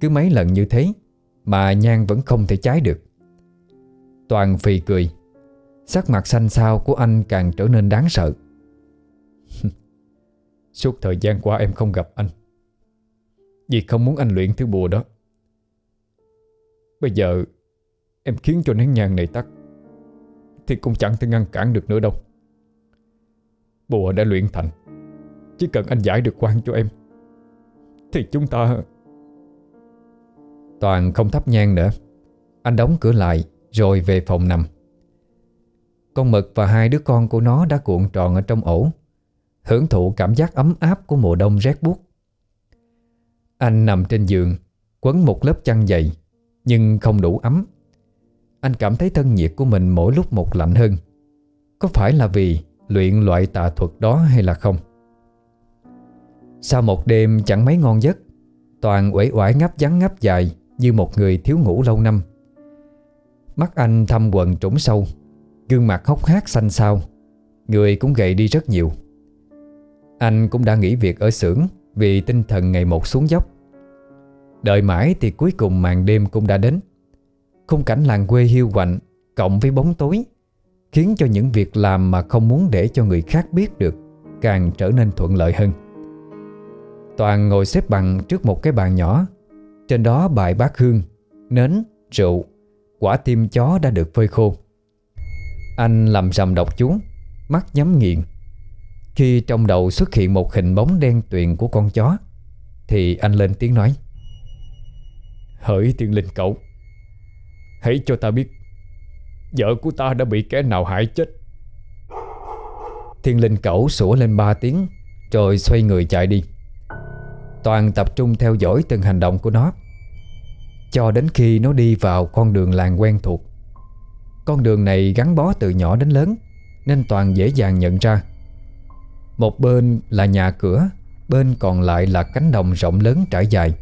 Cứ mấy lần như thế Mà nhang vẫn không thể cháy được. Toàn phì cười. Sắc mặt xanh xao của anh càng trở nên đáng sợ. Suốt thời gian qua em không gặp anh. Vì không muốn anh luyện thứ bùa đó. Bây giờ, Em khiến cho nén nhang này tắt. Thì cũng chẳng thể ngăn cản được nữa đâu. Bùa đã luyện thành. Chỉ cần anh giải được quan cho em, Thì chúng ta Toàn không thắp nhang nữa. Anh đóng cửa lại, Rồi về phòng nằm. Con mực và hai đứa con của nó đã cuộn tròn ở trong ổ. Hưởng thụ cảm giác ấm áp của mùa đông rét buốt. Anh nằm trên giường, Quấn một lớp chăn dày, Nhưng không đủ ấm. Anh cảm thấy thân nhiệt của mình mỗi lúc một lạnh hơn. Có phải là vì luyện loại tà thuật đó hay là không? Sau một đêm chẳng mấy ngon giấc, Toàn uể oải ngáp vắng ngáp dài Như một người thiếu ngủ lâu năm. Mắt anh thâm quần trũng sâu Gương mặt hốc hác xanh xao. Người cũng gầy đi rất nhiều. Anh cũng đã nghỉ việc ở xưởng Vì tinh thần ngày một xuống dốc. Đợi mãi thì cuối cùng màn đêm cũng đã đến. Khung cảnh làng quê hiu quạnh Cộng với bóng tối Khiến cho những việc làm mà không muốn để cho người khác biết được Càng trở nên thuận lợi hơn. Toàn ngồi xếp bằng trước một cái bàn nhỏ. Trên đó bài bát hương, nến, rượu Quả tim chó đã được phơi khô. Anh lầm rầm đọc chú, Mắt nhắm nghiền. Khi trong đầu xuất hiện một hình bóng đen tuyền của con chó, Thì anh lên tiếng nói, Hỡi tiên linh cậu, Hãy cho ta biết, Vợ của ta đã bị kẻ nào hại chết. Thiên linh cẩu sủa lên ba tiếng, Rồi xoay người chạy đi. Toàn tập trung theo dõi từng hành động của nó, Cho đến khi nó đi vào con đường làng quen thuộc. Con đường này gắn bó từ nhỏ đến lớn, Nên Toàn dễ dàng nhận ra. Một bên là nhà cửa, Bên còn lại là cánh đồng rộng lớn trải dài.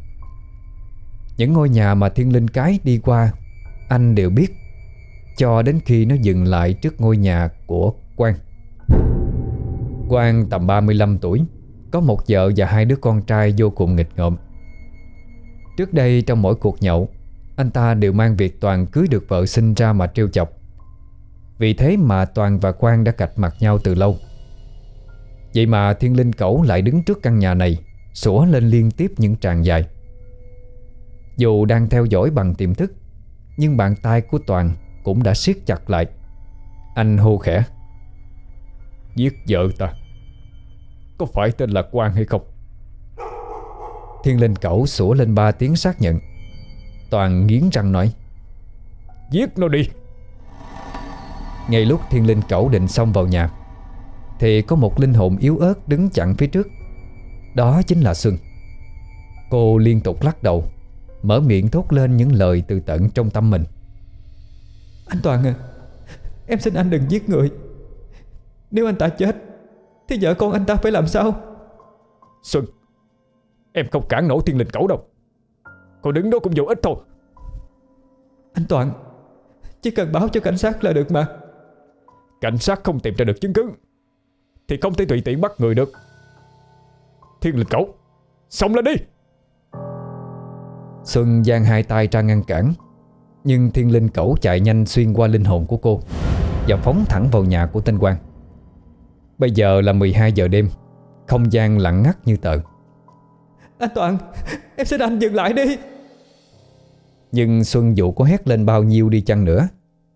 Những ngôi nhà mà thiên linh cái đi qua, Anh đều biết, Cho đến khi nó dừng lại trước ngôi nhà của Quang. Quang tầm 35 tuổi, Có một vợ và hai đứa con trai vô cùng nghịch ngợm. Trước đây trong mỗi cuộc nhậu anh ta đều mang việc Toàn cưới được vợ sinh ra mà trêu chọc. Vì thế mà Toàn và Quang đã cạch mặt nhau từ lâu. Vậy mà thiên linh cẩu lại đứng trước căn nhà này, Sủa lên liên tiếp những tràng dài. Dù đang theo dõi bằng tiềm thức, Nhưng bàn tay của Toàn cũng đã siết chặt lại. Anh hô khẽ, Giết vợ ta. Có phải tên là Quang hay không? Thiên linh cẩu sủa lên ba tiếng xác nhận. Toàn nghiến răng nói Giết nó đi. Ngay lúc thiên linh cẩu định xông vào nhà Thì có một linh hồn yếu ớt đứng chặn phía trước. Đó chính là Xuân. Cô liên tục lắc đầu Mở miệng thốt lên những lời từ tận trong tâm mình. Anh Toàn à Em xin anh đừng giết người. Nếu anh ta chết Thì vợ con anh ta phải làm sao? Xuân Em không cản nổi thiên linh cẩu đâu Cô đứng đó cũng vô ích thôi. Anh Toàn Chỉ cần báo cho cảnh sát là được mà. Cảnh sát không tìm ra được chứng cứ Thì không thể tùy tiện bắt người được. Thiên linh cẩu Xông lên đi. Xuân giang hai tay ra ngăn cản Nhưng thiên linh cẩu chạy nhanh xuyên qua linh hồn của cô Và phóng thẳng vào nhà của tên quan. Bây giờ là 12 giờ đêm Không gian lặng ngắt như tờ. Anh Toàn Em xin anh dừng lại đi nhưng Xuân dụ có hét lên bao nhiêu đi chăng nữa,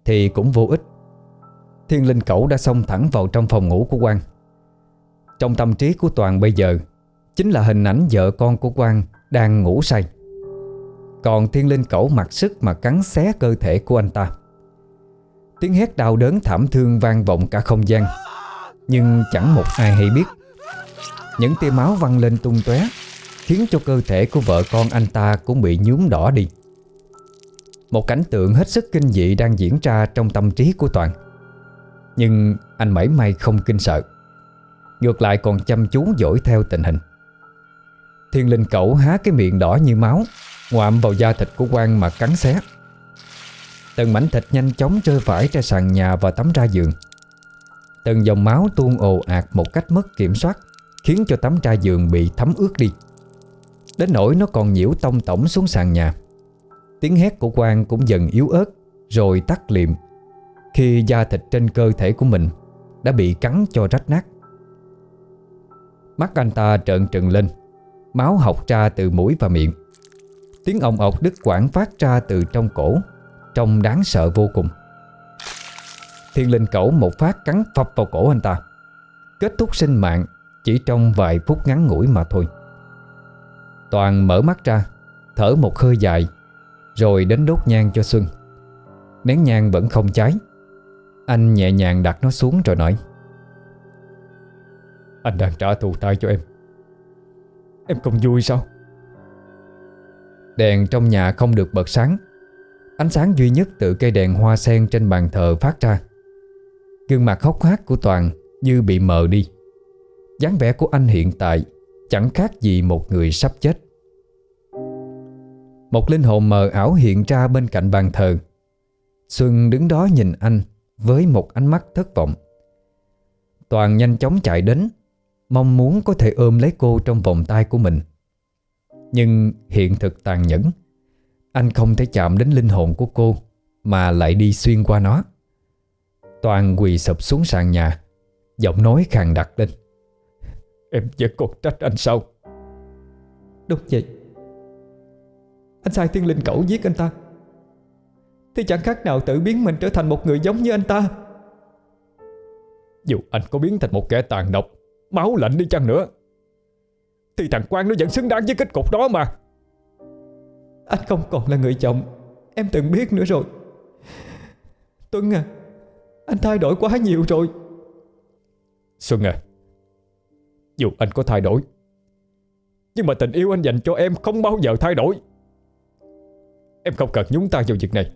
Thì cũng vô ích. Thiên linh cẩu đã xông thẳng vào trong phòng ngủ của quan Trong tâm trí của Toàn bây giờ, Chính là hình ảnh vợ con của quan Đang ngủ say. Còn thiên linh cẩu mặc sức mà cắn xé cơ thể của anh ta. Tiếng hét đau đớn thảm thương vang vọng cả không gian, Nhưng chẳng một ai hay biết. Những tia máu văng lên tung tóe, Khiến cho cơ thể của vợ con anh ta cũng bị nhuốm đỏ đi. Một cảnh tượng hết sức kinh dị đang diễn ra trong tâm trí của Toàn. Nhưng anh mảy may không kinh sợ, Ngược lại còn chăm chú dõi theo tình hình. Thiên linh cẩu há cái miệng đỏ như máu, Ngoạm vào da thịt của quan mà cắn xé. Từng mảnh thịt nhanh chóng rơi vãi ra sàn nhà và tấm ra giường. Từng dòng máu tuôn ồ ạt một cách mất kiểm soát, Khiến cho tấm ra giường bị thấm ướt đi. Đến nỗi nó còn nhiễu tông tổng xuống sàn nhà. Tiếng hét của quan cũng dần yếu ớt, Rồi tắt liệm. Khi da thịt trên cơ thể của mình Đã bị cắn cho rách nát, Mắt anh ta trợn trừng lên, Máu học ra từ mũi và miệng. Tiếng ong ọc đứt quãng phát ra từ trong cổ, Trông đáng sợ vô cùng. Thiên linh cẩu một phát cắn phập vào cổ anh ta, Kết thúc sinh mạng Chỉ trong vài phút ngắn ngủi mà thôi. Toàn mở mắt ra, Thở một hơi dài rồi đến đốt nhang cho Xuân. Nén nhang vẫn không cháy. Anh nhẹ nhàng đặt nó xuống rồi nói. Anh đang trả thù tay cho em. Em không vui sao? Đèn trong nhà không được bật sáng. Ánh sáng duy nhất từ cây đèn hoa sen trên bàn thờ phát ra. Gương mặt hốc hác của Toàn như bị mờ đi. dáng vẻ của anh hiện tại chẳng khác gì một người sắp chết. Một linh hồn mờ ảo hiện ra bên cạnh bàn thờ. Xuân đứng đó nhìn anh với một ánh mắt thất vọng. Toàn nhanh chóng chạy đến, Mong muốn có thể ôm lấy cô trong vòng tay của mình. Nhưng hiện thực tàn nhẫn, Anh không thể chạm đến linh hồn của cô Mà lại đi xuyên qua nó. Toàn quỳ sụp xuống sàn nhà, Giọng nói khàn đặc lên. Em vẫn còn trách anh sao? Đúng vậy anh sai thiên linh cẩu giết anh ta. Thì chẳng khác nào tự biến mình trở thành một người giống như anh ta. Dù anh có biến thành một kẻ tàn độc, Máu lạnh đi chăng nữa, Thì thằng Quang nó vẫn xứng đáng với kết cục đó mà. Anh không còn là người chồng, Em từng biết nữa rồi. Tuấn à Anh thay đổi quá nhiều rồi. Xuân à Dù anh có thay đổi, Nhưng mà tình yêu anh dành cho em không bao giờ thay đổi. Em không cần nhúng tay vào việc này.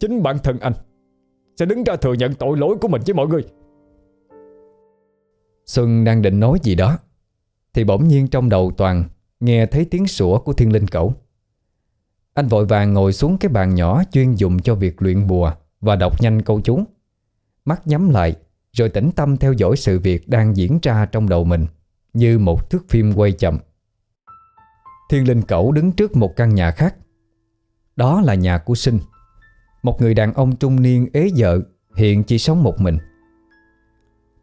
Chính bản thân anh Sẽ đứng ra thừa nhận tội lỗi của mình với mọi người. Xuân đang định nói gì đó, Thì bỗng nhiên trong đầu Toàn Nghe thấy tiếng sủa của thiên linh cẩu. Anh vội vàng ngồi xuống cái bàn nhỏ Chuyên dùng cho việc luyện bùa Và đọc nhanh câu chú. Mắt nhắm lại, Rồi tĩnh tâm theo dõi sự việc đang diễn ra trong đầu mình, Như một thước phim quay chậm. Thiên linh cẩu đứng trước một căn nhà khác đó là nhà của Sinh. Một người đàn ông trung niên ế vợ, Hiện chỉ sống một mình.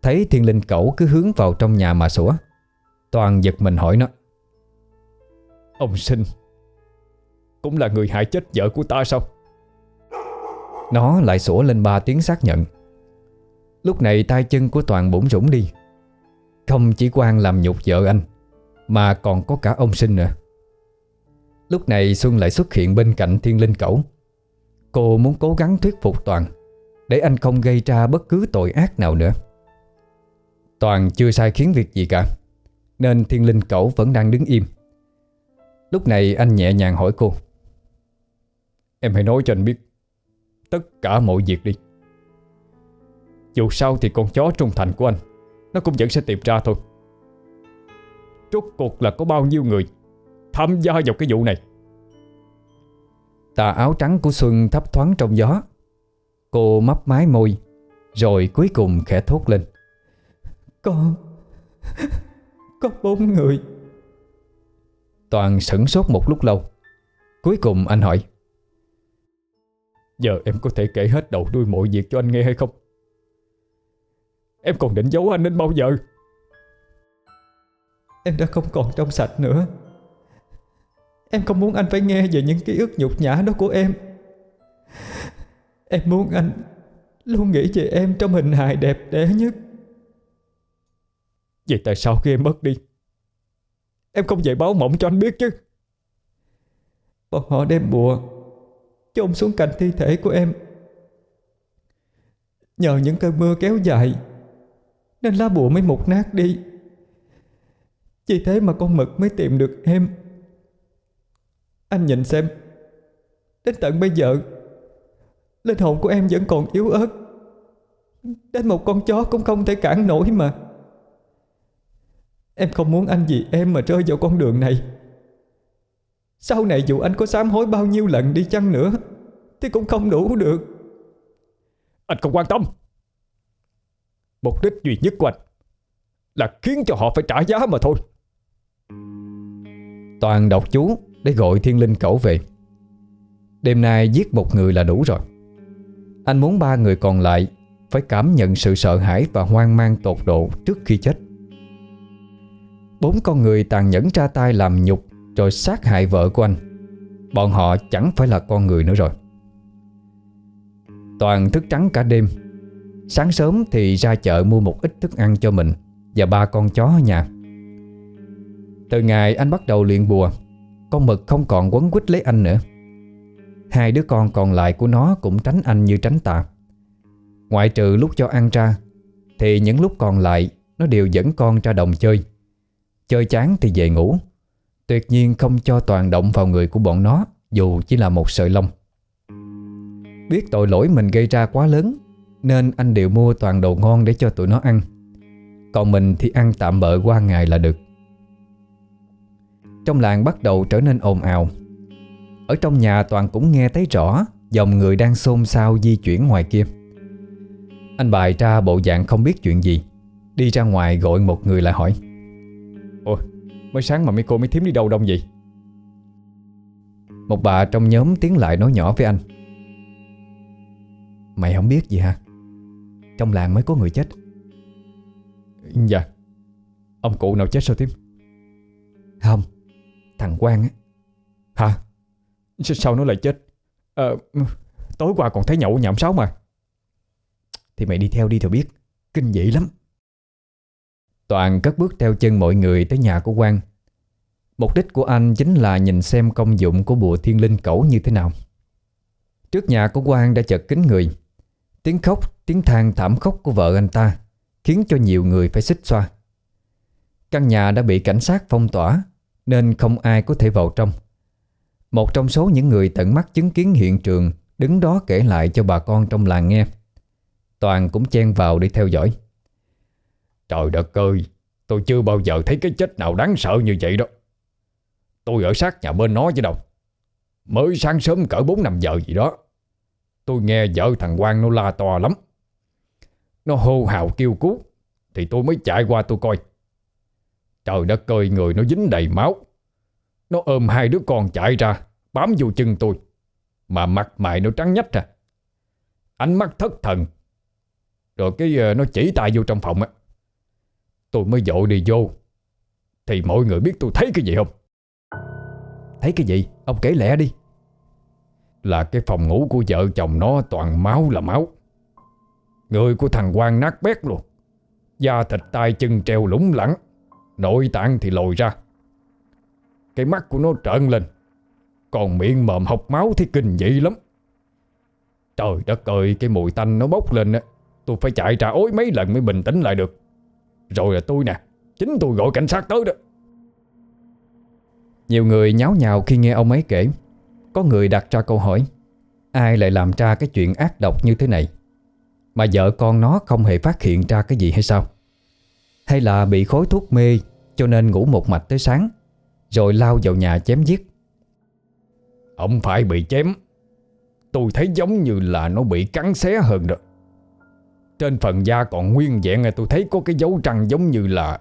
Thấy thiên linh cẩu cứ hướng vào trong nhà mà sủa, Toàn giật mình hỏi nó. Ông sinh, Cũng là người hại chết vợ của ta sao? Nó lại sủa lên ba tiếng xác nhận. Lúc này tay chân của Toàn bủng rủng đi. Không chỉ quan làm nhục vợ anh, Mà còn có cả ông sinh nữa. Lúc này Xuân lại xuất hiện bên cạnh thiên linh cẩu. Cô muốn cố gắng thuyết phục Toàn, Để anh không gây ra bất cứ tội ác nào nữa. Toàn chưa sai khiến việc gì cả, Nên thiên linh cẩu vẫn đang đứng im. Lúc này anh nhẹ nhàng hỏi cô. Em hãy nói cho anh biết Tất cả mọi việc đi. Dù sao thì con chó trung thành của anh, Nó cũng vẫn sẽ tìm ra thôi. Rốt cuộc là có bao nhiêu người Tham gia vào cái vụ này. Tà áo trắng của Xuân thấp thoáng trong gió. Cô mấp mái môi Rồi cuối cùng khẽ thốt lên. Con Có bốn người. Toàn sửng sốt một lúc lâu. Cuối cùng anh hỏi. Giờ em có thể kể hết đầu đuôi mọi việc cho anh nghe hay không? Em còn định giấu anh đến bao giờ? Em đã không còn trong sạch nữa Em không muốn anh phải nghe về những ký ức nhục nhã đó của em. Em muốn anh luôn nghĩ về em trong hình hài đẹp đẽ nhất. Vậy tại sao khi em mất đi, Em không về báo mộng cho anh biết chứ? Bọn họ đem bùa, Chôn xuống cạnh thi thể của em. Nhờ những cơn mưa kéo dài, Nên lá bùa mới mục nát đi. Vì thế mà con mực mới tìm được em. Anh nhìn xem. Đến tận bây giờ Linh hồn của em vẫn còn yếu ớt. Đến một con chó cũng không thể cản nổi mà. Em không muốn anh vì em mà rơi vào con đường này. Sau này dù anh có sám hối bao nhiêu lần đi chăng nữa Thì cũng không đủ được. Anh không quan tâm. Mục đích duy nhất của anh Là khiến cho họ phải trả giá mà thôi. Toàn đọc chú để gọi thiên linh cẩu về. Đêm nay giết một người là đủ rồi. Anh muốn ba người còn lại Phải cảm nhận sự sợ hãi và hoang mang tột độ trước khi chết. Bốn con người tàn nhẫn ra tay làm nhục Rồi sát hại vợ của anh. Bọn họ chẳng phải là con người nữa rồi. Toàn thức trắng cả đêm. Sáng sớm thì ra chợ mua một ít thức ăn cho mình Và ba con chó ở nhà. Từ ngày anh bắt đầu luyện bùa con mực không còn quấn quýt lấy anh nữa. Hai đứa con còn lại của nó cũng tránh anh như tránh tà Ngoại trừ lúc cho ăn ra, Thì những lúc còn lại, Nó đều dẫn con ra đồng chơi. Chơi chán thì về ngủ. Tuyệt nhiên không cho toàn động vào người của bọn nó, Dù chỉ là một sợi lông. Biết tội lỗi mình gây ra quá lớn, Nên anh đều mua toàn đồ ngon để cho tụi nó ăn. Còn mình thì ăn tạm bợ qua ngày là được. Trong làng bắt đầu trở nên ồn ào. Ở trong nhà Toàn cũng nghe thấy rõ Dòng người đang xôn xao di chuyển ngoài kia. Anh bài ra bộ dạng không biết chuyện gì Đi ra ngoài gọi một người lại hỏi ôi, Mới sáng mà mấy cô mấy thím đi đâu đông vậy? Một bà trong nhóm tiến lại nói nhỏ với anh Mày không biết gì hả? Trong làng mới có người chết. Dạ Ông cụ nào chết sao thím? Không Thằng Quang á. Hả? Sao, nó lại chết? À, Tối qua còn thấy nhậu nhảm sáu mà. Thì mày đi theo đi thì biết Kinh dị lắm. Toàn cất bước theo chân mọi người tới nhà của Quang. Mục đích của anh chính là nhìn xem công dụng của bùa thiên linh cẩu như thế nào. Trước nhà của Quang đã chật kín người. Tiếng khóc, tiếng than thảm khóc của vợ anh ta Khiến cho nhiều người phải xích xoa. Căn nhà đã bị cảnh sát phong tỏa nên không ai có thể vào trong. Một trong số những người tận mắt chứng kiến hiện trường Đứng đó kể lại cho bà con trong làng nghe. Toàn cũng chen vào để theo dõi. Trời đất ơi, Tôi chưa bao giờ thấy cái chết nào đáng sợ như vậy đó Tôi ở sát nhà bên nó chứ đâu. Mới sáng sớm cỡ 4-5 giờ gì đó, Tôi nghe vợ thằng Quang nó la to lắm. Nó hô hào kêu cứu, Thì tôi mới chạy qua tôi coi. Trời đất ơi, người nó dính đầy máu. Nó ôm hai đứa con chạy ra, Bám vô chân tôi. Mà mặt mày nó trắng nhách ra Ánh mắt thất thần. Rồi cái ờ, nó chỉ tay vô trong phòng á. Tôi mới dội đi vô. Thì mọi người biết tôi thấy cái gì không? Thấy cái gì? Ông kể lẹ đi. Là cái phòng ngủ của vợ chồng nó toàn máu là máu. Người của thằng quan nát bét luôn. Da thịt tay chân treo lủng lẳng. Nội tạng thì lồi ra. Cái mắt của nó trợn lên. Còn miệng mồm học máu thì kinh dị lắm. Trời đất ơi, Cái mùi tanh nó bốc lên á. Tôi phải chạy ra ối mấy lần mới bình tĩnh lại được. Rồi là tôi nè, Chính tôi gọi cảnh sát tới đó. Nhiều người nháo nhào khi nghe ông ấy kể. Có người đặt ra câu hỏi, Ai lại làm ra cái chuyện ác độc như thế này? Mà vợ con nó không hề phát hiện ra cái gì hay sao? Hay là bị khối thuốc mê Cho nên ngủ một mạch tới sáng Rồi lao vào nhà chém giết. Ông phải bị chém. Tôi thấy giống như là nó bị cắn xé hơn rồi Trên phần da còn nguyên vẹn Tôi thấy có cái dấu răng giống như là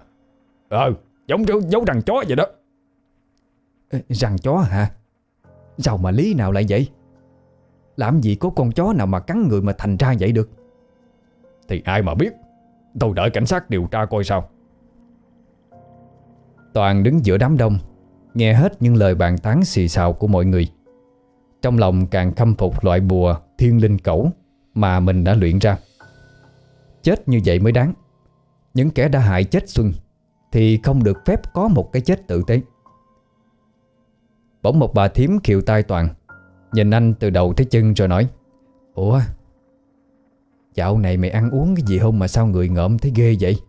Ờ giống dấu, dấu răng chó vậy đó. Răng chó hả? Sao mà lý nào lại vậy? Làm gì có con chó nào mà cắn người mà thành ra vậy được? Thì ai mà biết Tôi đợi cảnh sát điều tra coi sao. Toàn đứng giữa đám đông, Nghe hết những lời bàn tán xì xào của mọi người. Trong lòng càng khâm phục loại bùa thiên linh cẩu Mà mình đã luyện ra. Chết như vậy mới đáng. Những kẻ đã hại chết Xuân Thì không được phép có một cái chết tự tế. Bỗng một bà thím khiệu tai Toàn, Nhìn anh từ đầu tới chân rồi nói, Ủa Dạo này mày ăn uống cái gì không mà sao người ngợm thấy ghê vậy?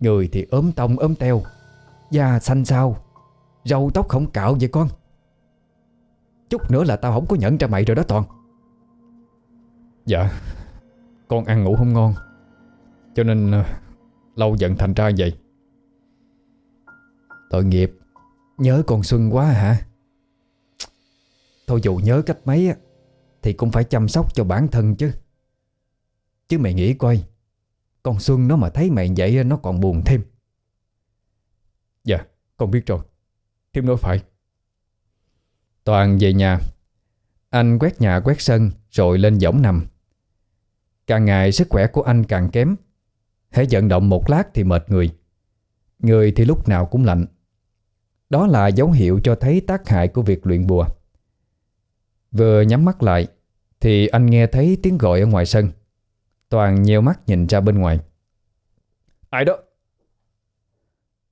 Người thì ốm tông ốm teo Da xanh xao Râu tóc không cạo vậy con. Chút nữa là tao không có nhận ra mày rồi đó Toàn. Dạ Con ăn ngủ không ngon Cho nên uh, lâu dần thành ra vậy. Tội nghiệp Nhớ con Xuân quá hả? Thôi dù nhớ cách mấy á Thì cũng phải chăm sóc cho bản thân chứ Chứ mày nghĩ coi, Con Xuân nó mà thấy mày vậy Nó còn buồn thêm. Dạ con biết rồi. Thiêm nói phải. Toàn về nhà. Anh quét nhà quét sân, Rồi lên võng nằm. Càng ngày sức khỏe của anh càng kém. Hãy vận động một lát thì mệt người. Người thì lúc nào cũng lạnh. Đó là dấu hiệu cho thấy tác hại của việc luyện bùa. Vừa nhắm mắt lại Thì anh nghe thấy tiếng gọi ở ngoài sân. Toàn nheo mắt nhìn ra bên ngoài. Ai đó?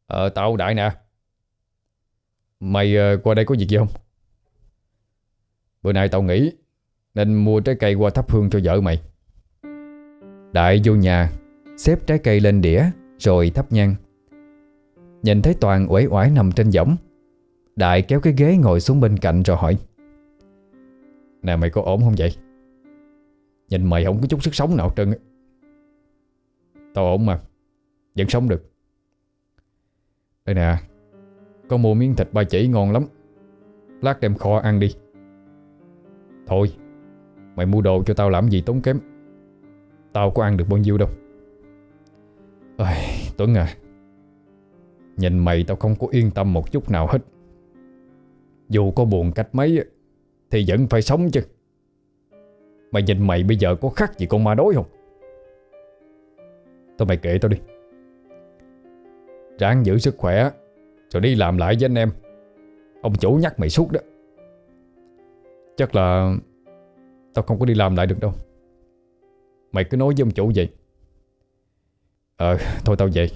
Ờ tao Đại nè. Mày uh, qua đây có việc gì không? Bữa nay tao nghỉ Nên mua trái cây qua thắp hương cho vợ mày. Đại vô nhà Xếp trái cây lên đĩa Rồi thắp nhang. Nhìn thấy Toàn uể oải nằm trên võng Đại kéo cái ghế ngồi xuống bên cạnh rồi hỏi. Nè mày có ổn không vậy Nhìn mày không có chút sức sống nào trơn Tao ổn mà. Vẫn sống được. Đây nè. Có mua miếng thịt ba chỉ ngon lắm. Lát đem kho ăn đi. Thôi Mày mua đồ cho tao làm gì tốn kém. Tao có ăn được bao nhiêu đâu. Ôi, Tuấn à. Nhìn mày tao không có yên tâm một chút nào hết. Dù có buồn cách mấy Thì vẫn phải sống chứ. Mày nhìn mày bây giờ có khác gì con ma đối không? Thôi mày kệ tao đi. Ráng giữ sức khỏe, Rồi đi làm lại với anh em. Ông chủ nhắc mày suốt đó. Chắc là Tao không có đi làm lại được đâu. Mày cứ nói với ông chủ vậy. Ờ thôi tao về.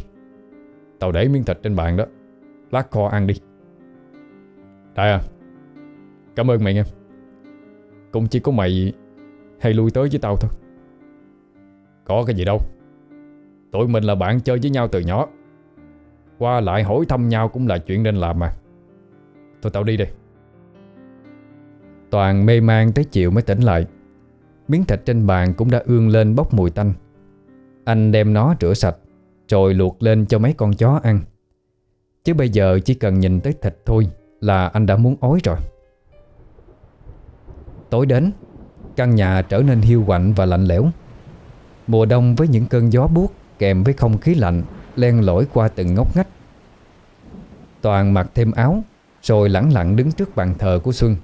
Tao để miếng thịt trên bàn đó. Lát kho ăn đi. Đại à. Cảm ơn mày nghe Cũng chỉ có mày hay lui tới với tao thôi. Có cái gì đâu. Tụi mình là bạn chơi với nhau từ nhỏ. Qua lại hỏi thăm nhau cũng là chuyện nên làm mà. Thôi tao đi đi. Toàn mê man tới chiều mới tỉnh lại. Miếng thịt trên bàn cũng đã ương lên bốc mùi tanh. Anh đem nó rửa sạch, Rồi luộc lên cho mấy con chó ăn. Chứ bây giờ chỉ cần nhìn tới thịt thôi Là anh đã muốn ói rồi. Tối đến Căn nhà trở nên hiu quạnh và lạnh lẽo. Mùa đông với những cơn gió buốt Kèm với không khí lạnh Len lỏi qua từng ngóc ngách. Toàn mặc thêm áo, Rồi lẳng lặng đứng trước bàn thờ của Xuân.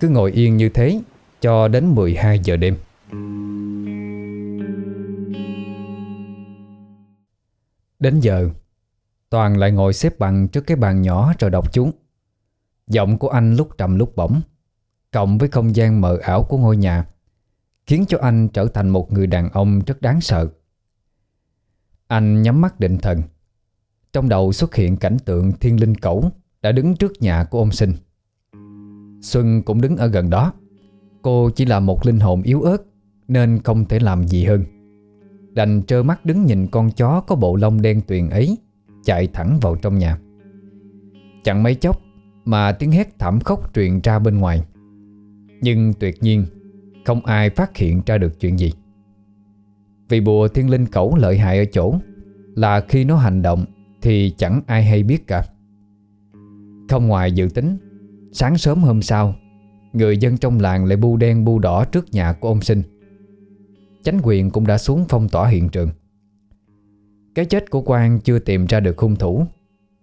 Cứ ngồi yên như thế Cho đến 12 giờ đêm. Đến giờ, Toàn lại ngồi xếp bằng trước cái bàn nhỏ rồi đọc chú. Giọng của anh lúc trầm lúc bổng. Cộng với không gian mờ ảo của ngôi nhà, Khiến cho anh trở thành một người đàn ông rất đáng sợ. Anh nhắm mắt định thần. Trong đầu xuất hiện cảnh tượng thiên linh cẩu Đã đứng trước nhà của ông sinh. Xuân cũng đứng ở gần đó. Cô chỉ là một linh hồn yếu ớt, Nên không thể làm gì hơn. Đành trơ mắt đứng nhìn con chó Có bộ lông đen tuyền ấy Chạy thẳng vào trong nhà. Chẳng mấy chốc Mà tiếng hét thảm khốc truyền ra bên ngoài. Nhưng tuyệt nhiên, Không ai phát hiện ra được chuyện gì. Vì bùa thiên linh cẩu lợi hại ở chỗ Là khi nó hành động Thì chẳng ai hay biết cả. Không ngoài dự tính, Sáng sớm hôm sau, Người dân trong làng lại bu đen bu đỏ trước nhà của ông sinh. Chánh quyền cũng đã xuống phong tỏa hiện trường. Cái chết của quan chưa tìm ra được hung thủ,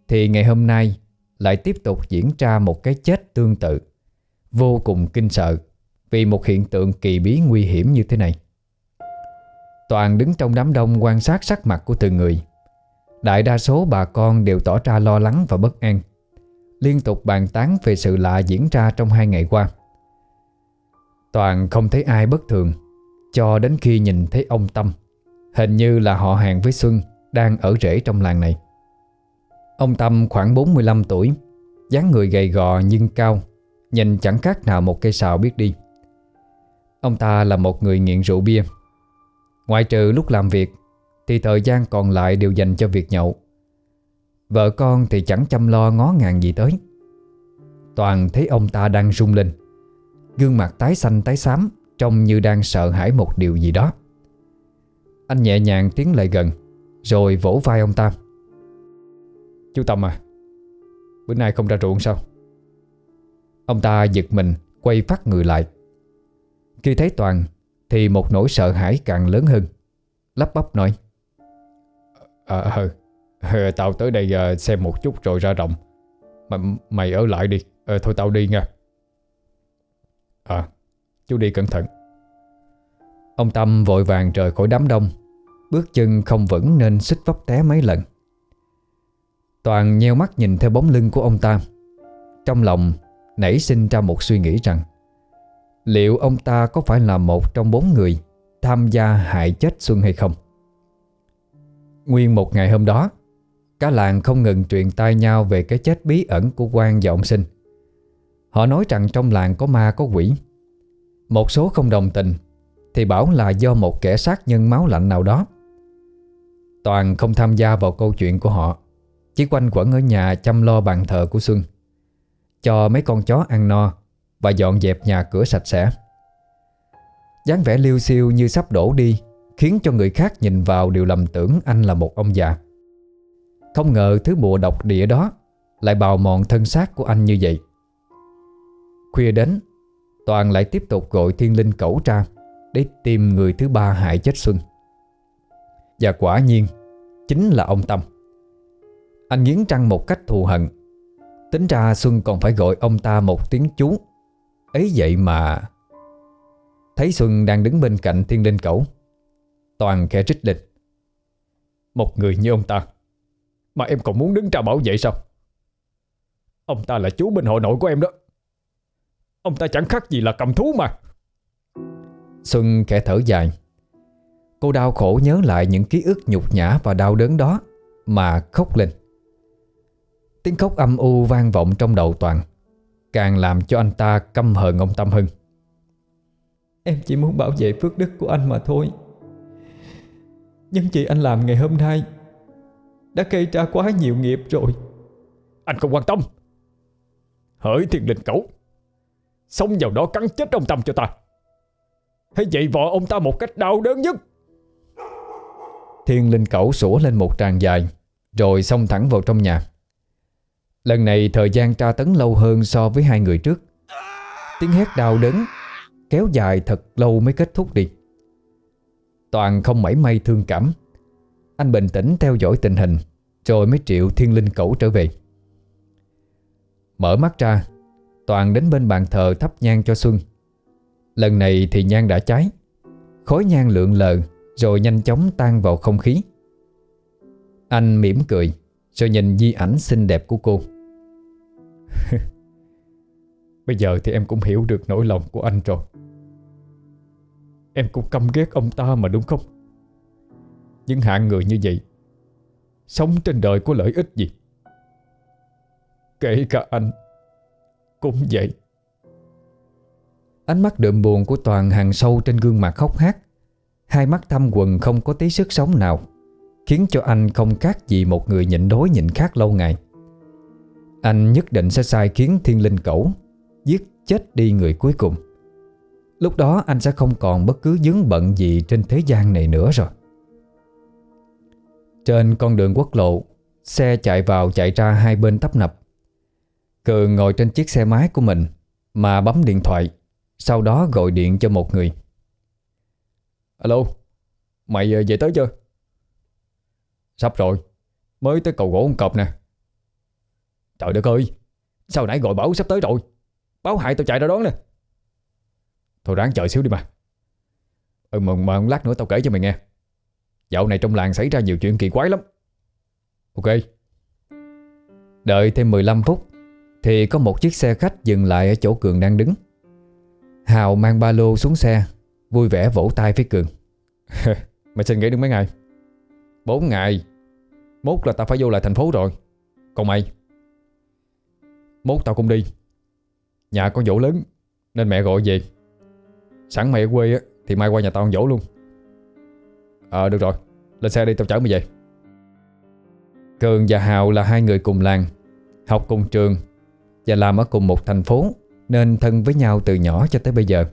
Thì ngày hôm nay lại tiếp tục diễn ra một cái chết tương tự. Vô cùng kinh sợ Vì một hiện tượng kỳ bí nguy hiểm như thế này. Toàn đứng trong đám đông quan sát sắc mặt của từng người. Đại đa số bà con đều tỏ ra lo lắng và bất an, Liên tục bàn tán về sự lạ diễn ra trong hai ngày qua. Toàn không thấy ai bất thường, Cho đến khi nhìn thấy ông Tâm, Hình như là họ hàng với Xuân, Đang ở rễ trong làng này. Ông Tâm khoảng 45 tuổi, dáng người gầy gò nhưng cao Nhìn chẳng khác nào một cây sào biết đi. Ông ta là một người nghiện rượu bia. Ngoại trừ lúc làm việc, Thì thời gian còn lại đều dành cho việc nhậu. Vợ con thì chẳng chăm lo ngó ngàng gì tới. Toàn thấy ông ta đang rung lên. Gương mặt tái xanh tái xám, Trông như đang sợ hãi một điều gì đó. Anh nhẹ nhàng tiến lại gần, Rồi vỗ vai ông ta. Chú Tâm à Bữa nay không ra ruộng sao? Ông ta giật mình Quay phát người lại. Khi thấy Toàn Thì một nỗi sợ hãi càng lớn hơn. Lắp bắp nói Ờ à, à, Tao tới đây à, xem một chút rồi ra rộng. Mày, mày ở lại đi. À, Thôi tao đi nha. À chú đi cẩn thận. Ông Tâm vội vàng rời khỏi đám đông. Bước chân không vững nên xích vấp té mấy lần. Toàn nheo mắt nhìn theo bóng lưng của ông ta. Trong lòng nảy sinh ra một suy nghĩ rằng, Liệu ông ta có phải là một trong bốn người Tham gia hại chết Xuân hay không? Nguyên một ngày hôm đó, Cả làng không ngừng truyền tai nhau Về cái chết bí ẩn của quan và ông sinh. Họ nói rằng trong làng có ma, có quỷ. Một số không đồng tình, Thì bảo là do một kẻ sát nhân máu lạnh nào đó. Toàn không tham gia vào câu chuyện của họ, chỉ quanh quẩn ở nhà chăm lo bàn thờ của Xuân. Cho mấy con chó ăn no Và dọn dẹp nhà cửa sạch sẽ. Dáng vẻ liêu xiêu như sắp đổ đi Khiến cho người khác nhìn vào đều lầm tưởng anh là một ông già. Không ngờ thứ bùa độc địa đó Lại bào mòn thân xác của anh như vậy. Khuya đến, Toàn lại tiếp tục gọi thiên linh cẩu ra Để tìm người thứ ba hại chết Xuân. Và quả nhiên, Chính là ông Tâm. Anh nghiến răng một cách thù hận Tính ra Xuân còn phải gọi ông ta một tiếng chú. Ấy vậy mà Thấy Xuân đang đứng bên cạnh thiên linh cẩu, Toàn khẽ trích lên. Một người như ông ta, Mà em còn muốn đứng ra bảo vệ sao? Ông ta là chú bên hội nội của em đó. Ông ta chẳng khác gì là cầm thú mà. Xuân khẽ thở dài. Cô đau khổ nhớ lại những ký ức nhục nhã và đau đớn đó Mà khóc lên. Tiếng khóc âm u vang vọng trong đầu Toàn Càng làm cho anh ta căm hờn ông Tâm hơn Em chỉ muốn bảo vệ phước đức của anh mà thôi. Nhưng chị anh làm ngày hôm nay Đã gây ra quá nhiều nghiệp rồi. Anh không quan tâm. Hỡi thiên linh cẩu Xông vào đó cắn chết ông Tâm cho ta. Hãy dậy vợ ông ta một cách đau đớn nhất. Thiên linh cẩu sủa lên một tràng dài Rồi xông thẳng vào trong nhà Lần này thời gian tra tấn lâu hơn so với hai người trước. Tiếng hét đau đớn Kéo dài thật lâu mới kết thúc đi. Toàn không mảy may thương cảm. Anh bình tĩnh theo dõi tình hình, Rồi mới triệu thiên linh cẩu trở về. Mở mắt ra, Toàn đến bên bàn thờ thắp nhang cho Xuân. Lần này thì nhang đã cháy. Khói nhang lượn lờ, Rồi nhanh chóng tan vào không khí. Anh mỉm cười. Rồi nhìn di ảnh xinh đẹp của cô. Bây giờ thì em cũng hiểu được nỗi lòng của anh rồi. Em cũng căm ghét ông ta mà đúng không? Những hạng người như vậy, Sống trên đời có lợi ích gì? Kể cả anh Cũng vậy. Ánh mắt đượm buồn của Toàn hàng sâu trên gương mặt khóc hát Hai mắt thâm quần không có tí sức sống nào. Khiến cho anh không khác gì một người nhịn đối nhịn khác lâu ngày. Anh nhất định sẽ sai khiến thiên linh cẩu, Giết chết đi người cuối cùng. Lúc đó anh sẽ không còn bất cứ dướng bận gì trên thế gian này nữa rồi. Trên con đường quốc lộ, Xe chạy vào chạy ra hai bên tấp nập. Cường ngồi trên chiếc xe máy của mình, Mà bấm điện thoại, Sau đó gọi điện cho một người. Alo, Mày ờ, về tới chưa? Sắp rồi. Mới tới cầu gỗ ông cọp nè. Trời đất ơi Sao nãy gọi bảo sắp tới rồi? Báo hại tao chạy ra đón nè. Thôi ráng chờ xíu đi mà. Ừ mà, mà lát nữa tao kể cho mày nghe. Dạo này trong làng xảy ra nhiều chuyện kỳ quái lắm. Ok. Đợi thêm 15 phút Thì có một chiếc xe khách dừng lại ở chỗ Cường đang đứng. Hào mang ba lô xuống xe Vui vẻ vỗ tay với Cường. Mày xin nghỉ được mấy ngày? 4 ngày. Mốt là tao phải vô lại thành phố rồi. Còn mày? Mốt tao cũng đi. Nhà có dỗ lớn, Nên mẹ gọi về. Sẵn mày ở quê á, Thì mai qua nhà tao ăn dỗ luôn. Ờ được rồi. Lên xe đi, tao chở mày về. Cường và Hào là hai người cùng làng, Học cùng trường Và làm ở cùng một thành phố Nên thân với nhau từ nhỏ cho tới bây giờ.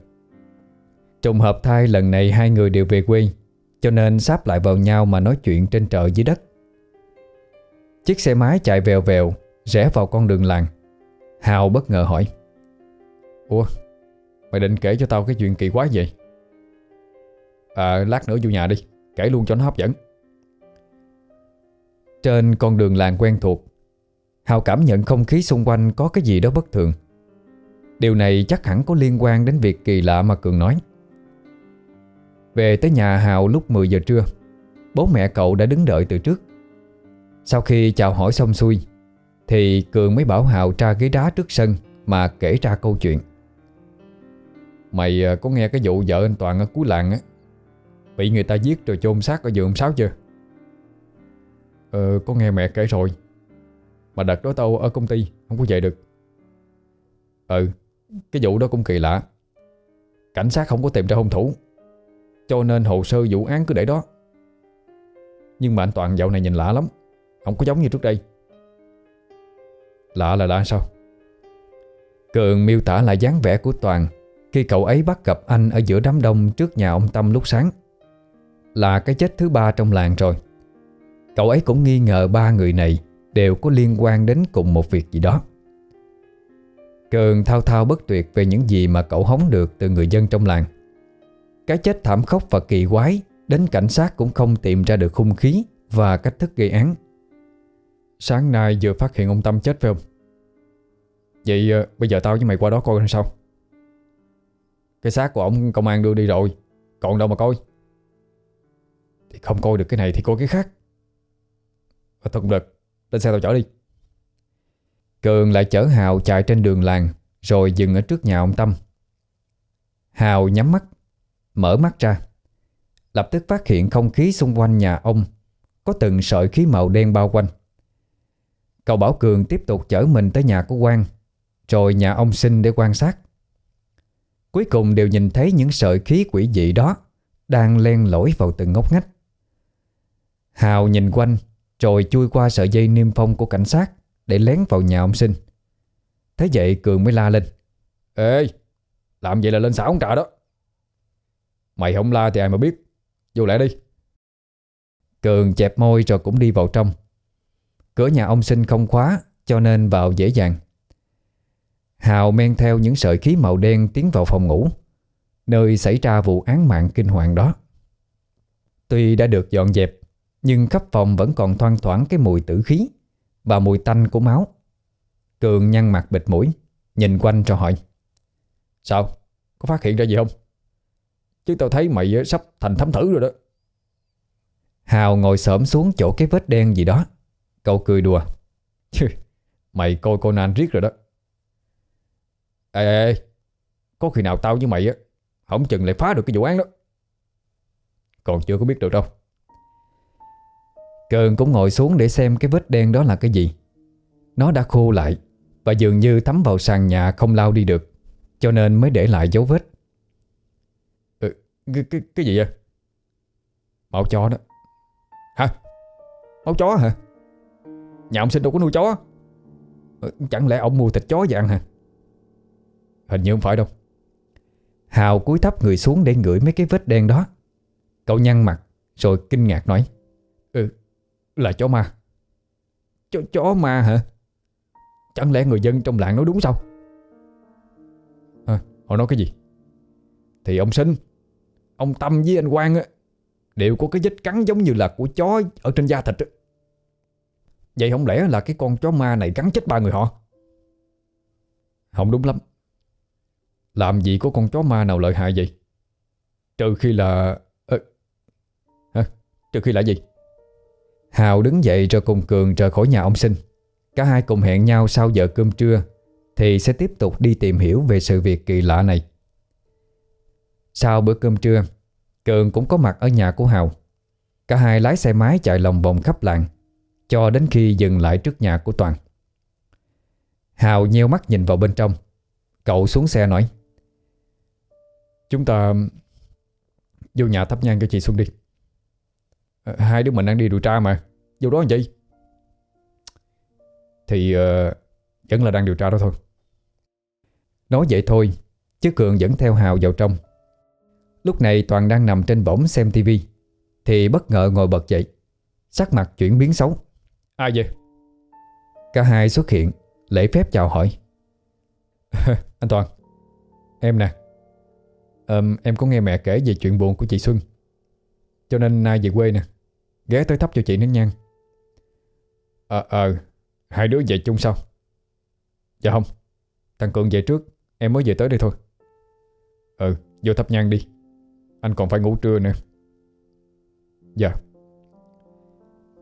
Trùng hợp thai lần này hai người đều về quê. Cho nên sáp lại vào nhau mà nói chuyện trên trời dưới đất. Chiếc xe máy chạy vèo vèo, Rẽ vào con đường làng. Hào bất ngờ hỏi, Ủa, Mày định kể cho tao cái chuyện kỳ quái vậy À lát nữa vô nhà đi, Kể luôn cho nó hấp dẫn. Trên con đường làng quen thuộc, Hào cảm nhận không khí xung quanh có cái gì đó bất thường. Điều này chắc hẳn có liên quan đến việc kỳ lạ mà Cường nói. Về tới nhà Hào lúc 10 giờ trưa, Bố mẹ cậu đã đứng đợi từ trước. Sau khi chào hỏi xong xuôi, Thì Cường mới bảo Hào tra ghế đá trước sân Mà kể ra câu chuyện. Mày à, có nghe cái vụ vợ anh Toàn ở cuối làng á, Bị người ta giết rồi chôn xác ở giường Sáu chưa? Ờ có nghe mẹ kể rồi. Mà đợt đó tao ở công ty, Không có về được. Ừ Cái vụ đó cũng kỳ lạ. Cảnh sát không có tìm ra hung thủ. Cho nên hồ sơ vụ án cứ để đó. Nhưng mà anh Toàn dạo này nhìn lạ lắm. Không có giống như trước đây. Lạ là lạ sao? Cường miêu tả lại dáng vẻ của Toàn Khi cậu ấy bắt gặp anh ở giữa đám đông Trước nhà ông Tâm lúc sáng. Là cái chết thứ ba trong làng rồi. Cậu ấy cũng nghi ngờ ba người này Đều có liên quan đến cùng một việc gì đó. Cường thao thao bất tuyệt Về những gì mà cậu hóng được Từ người dân trong làng. Cái chết thảm khốc và kỳ quái Đến cảnh sát cũng không tìm ra được hung khí Và cách thức gây án. Sáng nay vừa phát hiện ông Tâm chết phải không? Vậy ờ, bây giờ tao với mày qua đó coi sao. Cái xác của ông công an đưa đi rồi, Còn đâu mà coi. Thì không coi được cái này thì coi cái khác. Và Thôi cũng được, Lên xe tao chở đi. Cường lại chở Hào chạy trên đường làng, Rồi dừng ở trước nhà ông Tâm. Hào nhắm mắt Mở mắt ra. Lập tức phát hiện không khí xung quanh nhà ông Có từng sợi khí màu đen bao quanh. Cậu bảo Cường tiếp tục chở mình tới nhà của Quang, Rồi nhà ông sinh để quan sát. Cuối cùng đều nhìn thấy những sợi khí quỷ dị đó Đang len lỏi vào từng ngóc ngách. Hào nhìn quanh, Rồi chui qua sợi dây niêm phong của cảnh sát Để lén vào nhà ông sinh Thế vậy Cường mới la lên. Ê, Làm vậy là lên xã ông trà đó. Mày không la thì ai mà biết. Vô lẽ đi. Cường chẹp môi rồi cũng đi vào trong. Cửa nhà ông sinh không khóa, Cho nên vào dễ dàng. Hào men theo những sợi khí màu đen Tiến vào phòng ngủ, Nơi xảy ra vụ án mạng kinh hoàng đó. Tuy đã được dọn dẹp, Nhưng khắp phòng vẫn còn thoang thoảng Cái mùi tử khí Và mùi tanh của máu. Cường nhăn mặt bịt mũi, Nhìn quanh cho hỏi, Sao? Có phát hiện ra gì không? Chứ tao thấy mày ờ, sắp thành thám thử rồi đó. Hào ngồi xổm xuống chỗ cái vết đen gì đó. Cậu cười đùa. Mày coi Conan riết rồi đó. Ê, ê, ê Có khi nào tao với mày á Không chừng lại phá được cái vụ án đó. Còn chưa có biết được đâu. Cường cũng ngồi xuống để xem cái vết đen đó là cái gì. Nó đã khô lại Và dường như thấm vào sàn nhà không lao đi được Cho nên mới để lại dấu vết cái, cái, cái gì vậy? Máu chó đó. Hả? Máu chó hả? Nhà ông sinh đâu có nuôi chó. Ờ, chẳng lẽ ông mua thịt chó vậy ăn hả? Hình như không phải đâu. Hào cúi thấp người xuống để ngửi mấy cái vết đen đó. Cậu nhăn mặt Rồi kinh ngạc nói. Ừ Là chó ma. Chó, chó ma hả? Chẳng lẽ người dân trong làng nói đúng sao? À, Họ nói cái gì? Thì ông Sinh Ông Tâm với anh Quang á Đều có cái vết cắn giống như là của chó Ở trên da thịt á. Vậy không lẽ là cái con chó ma này cắn chết ba người họ? Không đúng lắm. Làm gì có con chó ma nào lợi hại vậy? Trừ khi là à, hả? Trừ khi là gì? Hào đứng dậy rồi cùng Cường rời khỏi nhà ông Sinh. Cả hai cùng hẹn nhau sau giờ cơm trưa Thì sẽ tiếp tục đi tìm hiểu về sự việc kỳ lạ này. Sau bữa cơm trưa Cường cũng có mặt ở nhà của Hào. Cả hai lái xe máy chạy lòng vòng khắp làng Cho đến khi dừng lại trước nhà của Toàn. Hào nheo mắt nhìn vào bên trong. Cậu xuống xe nói Chúng ta Vô nhà thắp nhang cho chị Xuân đi. Ờ, hai đứa mình đang đi điều tra mà Vô đó làm gì? Thì uh, Vẫn là đang điều tra đó thôi. Nói vậy thôi Chứ Cường vẫn theo Hào vào trong. Lúc này Toàn đang nằm trên võng xem tivi Thì bất ngờ ngồi bật dậy. Sắc mặt chuyển biến xấu. Ai vậy? Cả hai xuất hiện Lễ phép chào hỏi. Anh Toàn. Em nè. Um, Em có nghe mẹ kể về chuyện buồn của chị Xuân. Cho nên nay về quê nè. Ghé tới thắp cho chị nén nhang. Ờ ờ. Hai đứa về chung sao Dạ không. Thằng Cường về trước Em mới về tới đây thôi. Ừ vô thắp nhang đi anh còn phải ngủ trưa nữa. Dạ.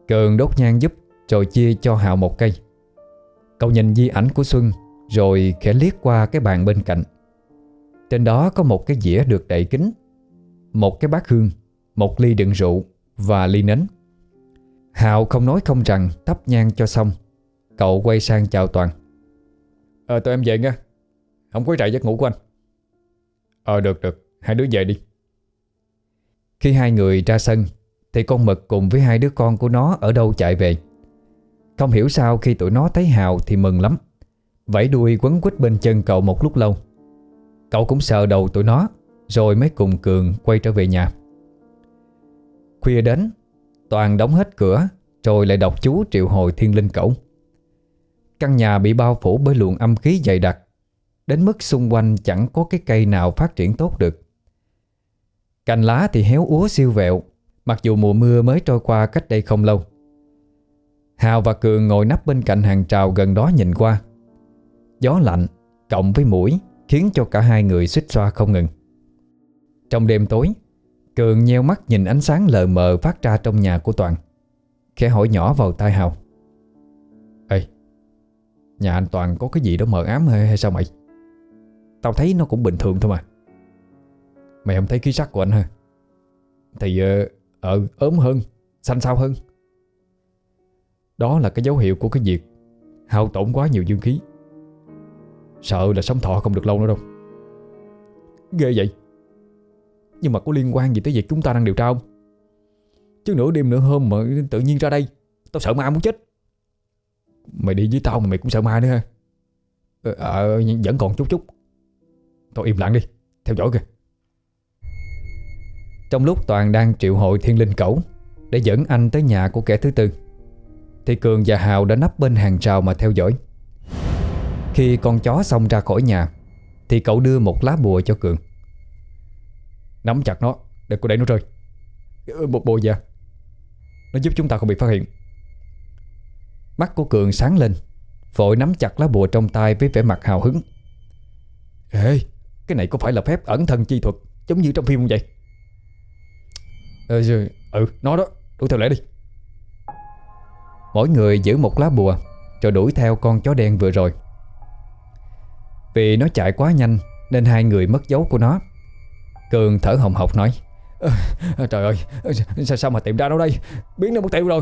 Cường đốt nhang giúp Rồi chia cho hạo một cây. Cậu nhìn di ảnh của Xuân, Rồi khẽ liếc qua cái bàn bên cạnh. Trên đó có một cái dĩa được đậy kính Một cái bát hương, Một ly đựng rượu Và ly nến. Hạo không nói không rằng thắp nhang cho xong, Cậu quay sang chào Toàn. Ờ tụi em về nha. Không quấy trại giấc ngủ của anh. Ờ được được. Hai đứa về đi. Khi hai người ra sân, Thì con mực cùng với hai đứa con của nó Ở đâu chạy về? Không hiểu sao khi tụi nó thấy Hào thì mừng lắm. Vẫy đuôi quấn quýt bên chân cậu một lúc lâu. Cậu cũng sợ đầu tụi nó, Rồi mới cùng Cường quay trở về nhà. Khuya đến, Toàn đóng hết cửa, Rồi lại đọc chú triệu hồi thiên linh cẩu. Căn nhà bị bao phủ bởi luồng âm khí dày đặc, Đến mức xung quanh chẳng có cái cây nào phát triển tốt được. Cành lá thì héo úa siêu vẹo Mặc dù mùa mưa mới trôi qua cách đây không lâu. Hào và Cường ngồi nắp bên cạnh hàng trào gần đó nhìn qua. Gió lạnh cộng với mũi Khiến cho cả hai người suýt xoa không ngừng. Trong đêm tối Cường nheo mắt nhìn ánh sáng lờ mờ phát ra trong nhà của Toàn Khẽ hỏi nhỏ vào tai Hào. Ê Nhà anh Toàn có cái gì đó mờ ám hay, hay sao mày? Tao thấy nó cũng bình thường thôi mà. Mày không thấy khí sắc của anh hả? Thì ờ, ờ ốm hơn Xanh xao hơn. Đó là cái dấu hiệu của cái việc Hao tổn quá nhiều dương khí. Sợ là sống thọ không được lâu nữa đâu. Ghê vậy. Nhưng mà có liên quan gì tới việc chúng ta đang điều tra không? Chứ nửa đêm nửa hôm mà tự nhiên ra đây Tao sợ ma muốn chết. Mày đi với tao mà mày cũng sợ ma nữa ha. Ờ, ờ vẫn còn chút chút. Thôi im lặng đi Theo dõi kìa. Trong lúc Toàn đang triệu hội thiên linh cẩu, Để dẫn anh tới nhà của kẻ thứ tư, Thì Cường và Hào đã nấp bên hàng rào mà theo dõi. Khi con chó xong ra khỏi nhà, Thì cậu đưa một lá bùa cho Cường. Nắm chặt nó Đừng có để nó rơi. Một bùa dạ Nó giúp chúng ta không bị phát hiện. Mắt của Cường sáng lên, Vội nắm chặt lá bùa trong tay với vẻ mặt hào hứng. Ê, Cái này có phải là phép ẩn thân chi thuật, Giống như trong phim không vậy? Ừ, ừ nó đó. Đuổi theo lẽ đi. Mỗi người giữ một lá bùa Rồi đuổi theo con chó đen vừa rồi. Vì nó chạy quá nhanh Nên hai người mất dấu của nó. Cường thở hồng hộc nói à, Trời ơi sao, sao mà tìm ra nó đây? Biến nó mất tiêu rồi.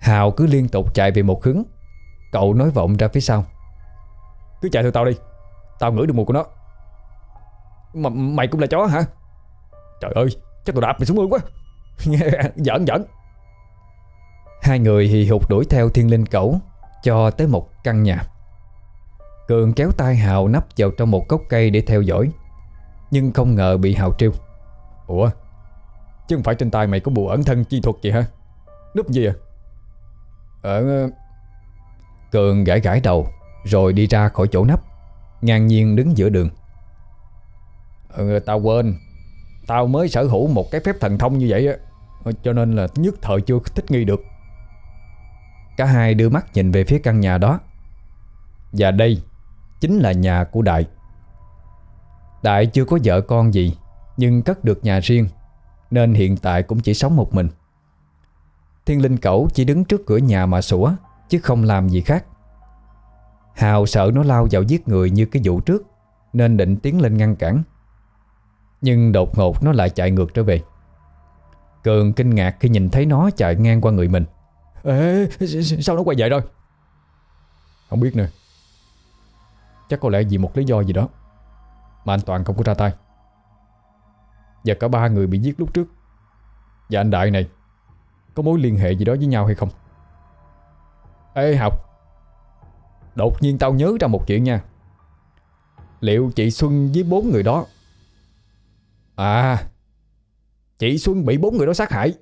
Hào cứ liên tục chạy về một hướng Cậu nói vọng ra phía sau Cứ chạy theo tao đi Tao ngửi được mùi của nó. Mà, Mày cũng là chó hả? Trời ơi chắc tôi đạp mày xuống mương quá. Giỡn giỡn. Hai người hì hục đuổi theo thiên linh cẩu Cho tới một căn nhà. Cường kéo tay Hào nắp vào trong một gốc cây để theo dõi Nhưng không ngờ bị Hào trêu. Ủa? Chứ không phải trên tay mày có bùa ẩn thân chi thuật gì hả? Núp gì à? Ờ, ờ Cường gãi gãi đầu Rồi đi ra khỏi chỗ nắp Ngang nhiên đứng giữa đường. Ừ, Tao quên. Tao mới sở hữu một cái phép thần thông như vậy á. Cho nên là nhất thời chưa thích nghi được. Cả hai đưa mắt nhìn về phía căn nhà đó. Và đây Chính là nhà của Đại. Đại chưa có vợ con gì, Nhưng cất được nhà riêng, Nên hiện tại cũng chỉ sống một mình. Thiên linh cẩu chỉ đứng trước cửa nhà mà sủa, Chứ không làm gì khác. Hào sợ nó lao vào giết người như cái vụ trước, Nên định tiến lên ngăn cản. Nhưng đột ngột nó lại chạy ngược trở về. Cường kinh ngạc khi nhìn thấy nó chạy ngang qua người mình. Ê, sao nó quay vậy rồi? Không biết nữa. Chắc có lẽ vì một lý do gì đó Mà anh Toàn không có ra tay. Và cả ba người bị giết lúc trước. Và anh Đại này Có mối liên hệ gì đó với nhau hay không? Ê học! Đột nhiên tao nhớ ra một chuyện nha. Liệu chị Xuân với bốn người đó À Chị Xuân bị bốn người đó sát hại.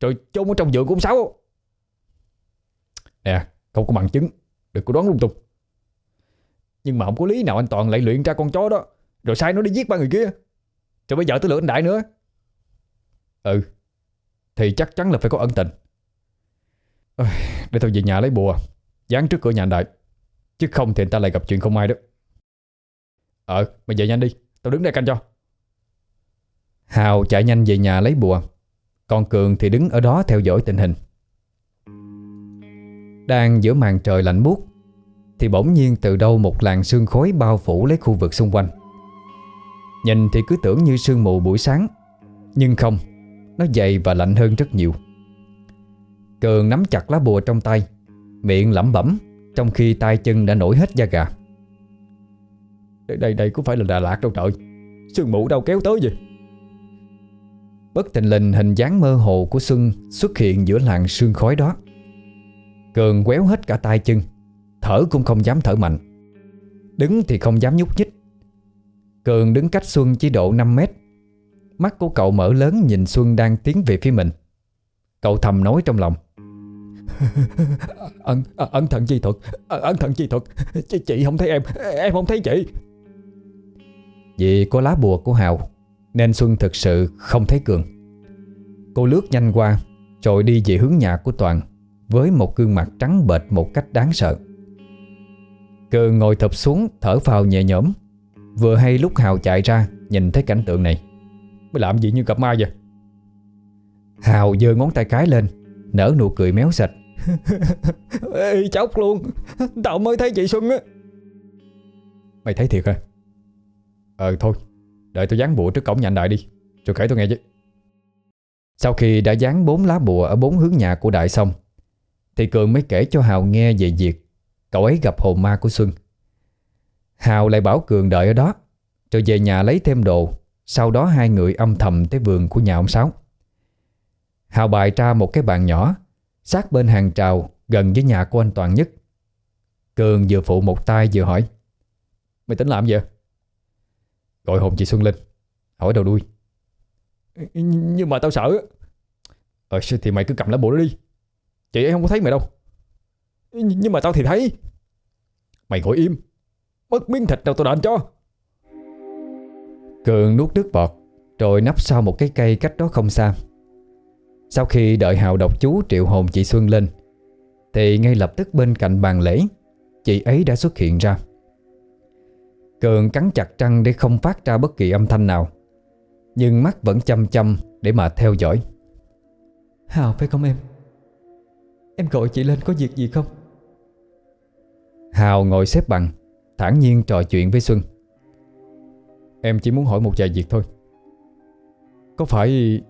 Rồi chôn ở trong giường của ông Sáu. Nè, không có bằng chứng. Đừng có đoán lung tung. Nhưng mà không có lý nào anh Toàn lại luyện ra con chó đó. Rồi sai nó đi giết ba người kia. Rồi bây giờ tới lượt anh Đại nữa. Ừ Thì chắc chắn là phải có ân tình. Để tôi về nhà lấy bùa. Dán trước cửa nhà anh Đại. Chứ không thì anh ta lại gặp chuyện không may đó. Ờ mày về nhanh đi. Tao đứng đây canh cho. Hào chạy nhanh về nhà lấy bùa. Còn Cường thì đứng ở đó theo dõi tình hình. Đang giữa màn trời lạnh buốt Thì bỗng nhiên từ đâu một làn sương khói bao phủ lấy khu vực xung quanh. Nhìn thì cứ tưởng như sương mù buổi sáng Nhưng không Nó dày và lạnh hơn rất nhiều. Cường nắm chặt lá bùa trong tay Miệng lẩm bẩm Trong khi tay chân đã nổi hết da gà. Đây đây, đây có phải là Đà Lạt đâu trời. Sương mù đâu kéo tới vậy? Bất tình lình hình dáng mơ hồ của Xuân xuất hiện giữa làn sương khói đó. Cường quéo hết cả tay chân Thở cũng không dám thở mạnh. Đứng thì không dám nhúc nhích. Cường đứng cách Xuân chỉ độ 5 mét. Mắt của cậu mở lớn nhìn Xuân đang tiến về phía mình. Cậu thầm nói trong lòng. Ẩn, ẩn thận chi thuật Ẩn thận chi thuật. Chị, chị không thấy em Em không thấy chị. Vì có lá bùa của Hào nên Xuân thực sự không thấy Cường. Cô lướt nhanh qua, Rồi đi về hướng nhà của Toàn, Với một gương mặt trắng bệch một cách đáng sợ. Cường ngồi thập xuống, Thở phào nhẹ nhõm. Vừa hay lúc Hào chạy ra, Nhìn thấy cảnh tượng này. Mới làm gì như gặp ma vậy? Hào giơ ngón tay cái lên, Nở nụ cười méo sạch. Ê chóc luôn. Tao mới thấy chị Xuân á. Mày thấy thiệt hả? Ờ thôi. Đợi tôi dán bùa trước cổng nhà anh Đại đi. Rồi kể tôi nghe chứ. Sau khi đã dán bốn lá bùa Ở bốn hướng nhà của Đại xong, Thì Cường mới kể cho Hào nghe về việc Cậu ấy gặp hồn ma của Xuân. Hào lại bảo Cường đợi ở đó, Rồi về nhà lấy thêm đồ. Sau đó hai người âm thầm tới vườn của nhà ông Sáu. Hào bày ra một cái bàn nhỏ, Sát bên hàng trào Gần với nhà của anh Toàn nhất. Cường vừa phụ một tay vừa hỏi, Mày tính làm gì vậy? Gọi hồn chị Xuân Linh Hỏi đầu đuôi. Nhưng mà tao sợ. Ờ thì mày cứ cầm lá bùa đó đi. Chị ấy không có thấy mày đâu. Nhưng mà tao thì thấy. Mày ngồi im. Mất miếng thịt nào tao đền cho. Cường nuốt nước bọt Rồi nắp sau một cái cây cách đó không xa. Sau khi đợi Hào đọc chú triệu hồn chị Xuân lên Thì ngay lập tức bên cạnh bàn lễ Chị ấy đã xuất hiện ra Cường cắn chặt răng để không phát ra bất kỳ âm thanh nào. Nhưng mắt vẫn chăm chăm để mà theo dõi. Hào phải không em? Em gọi chị lên có việc gì không? Hào ngồi xếp bằng thản nhiên trò chuyện với Xuân. Em chỉ muốn hỏi một vài việc thôi. Có phải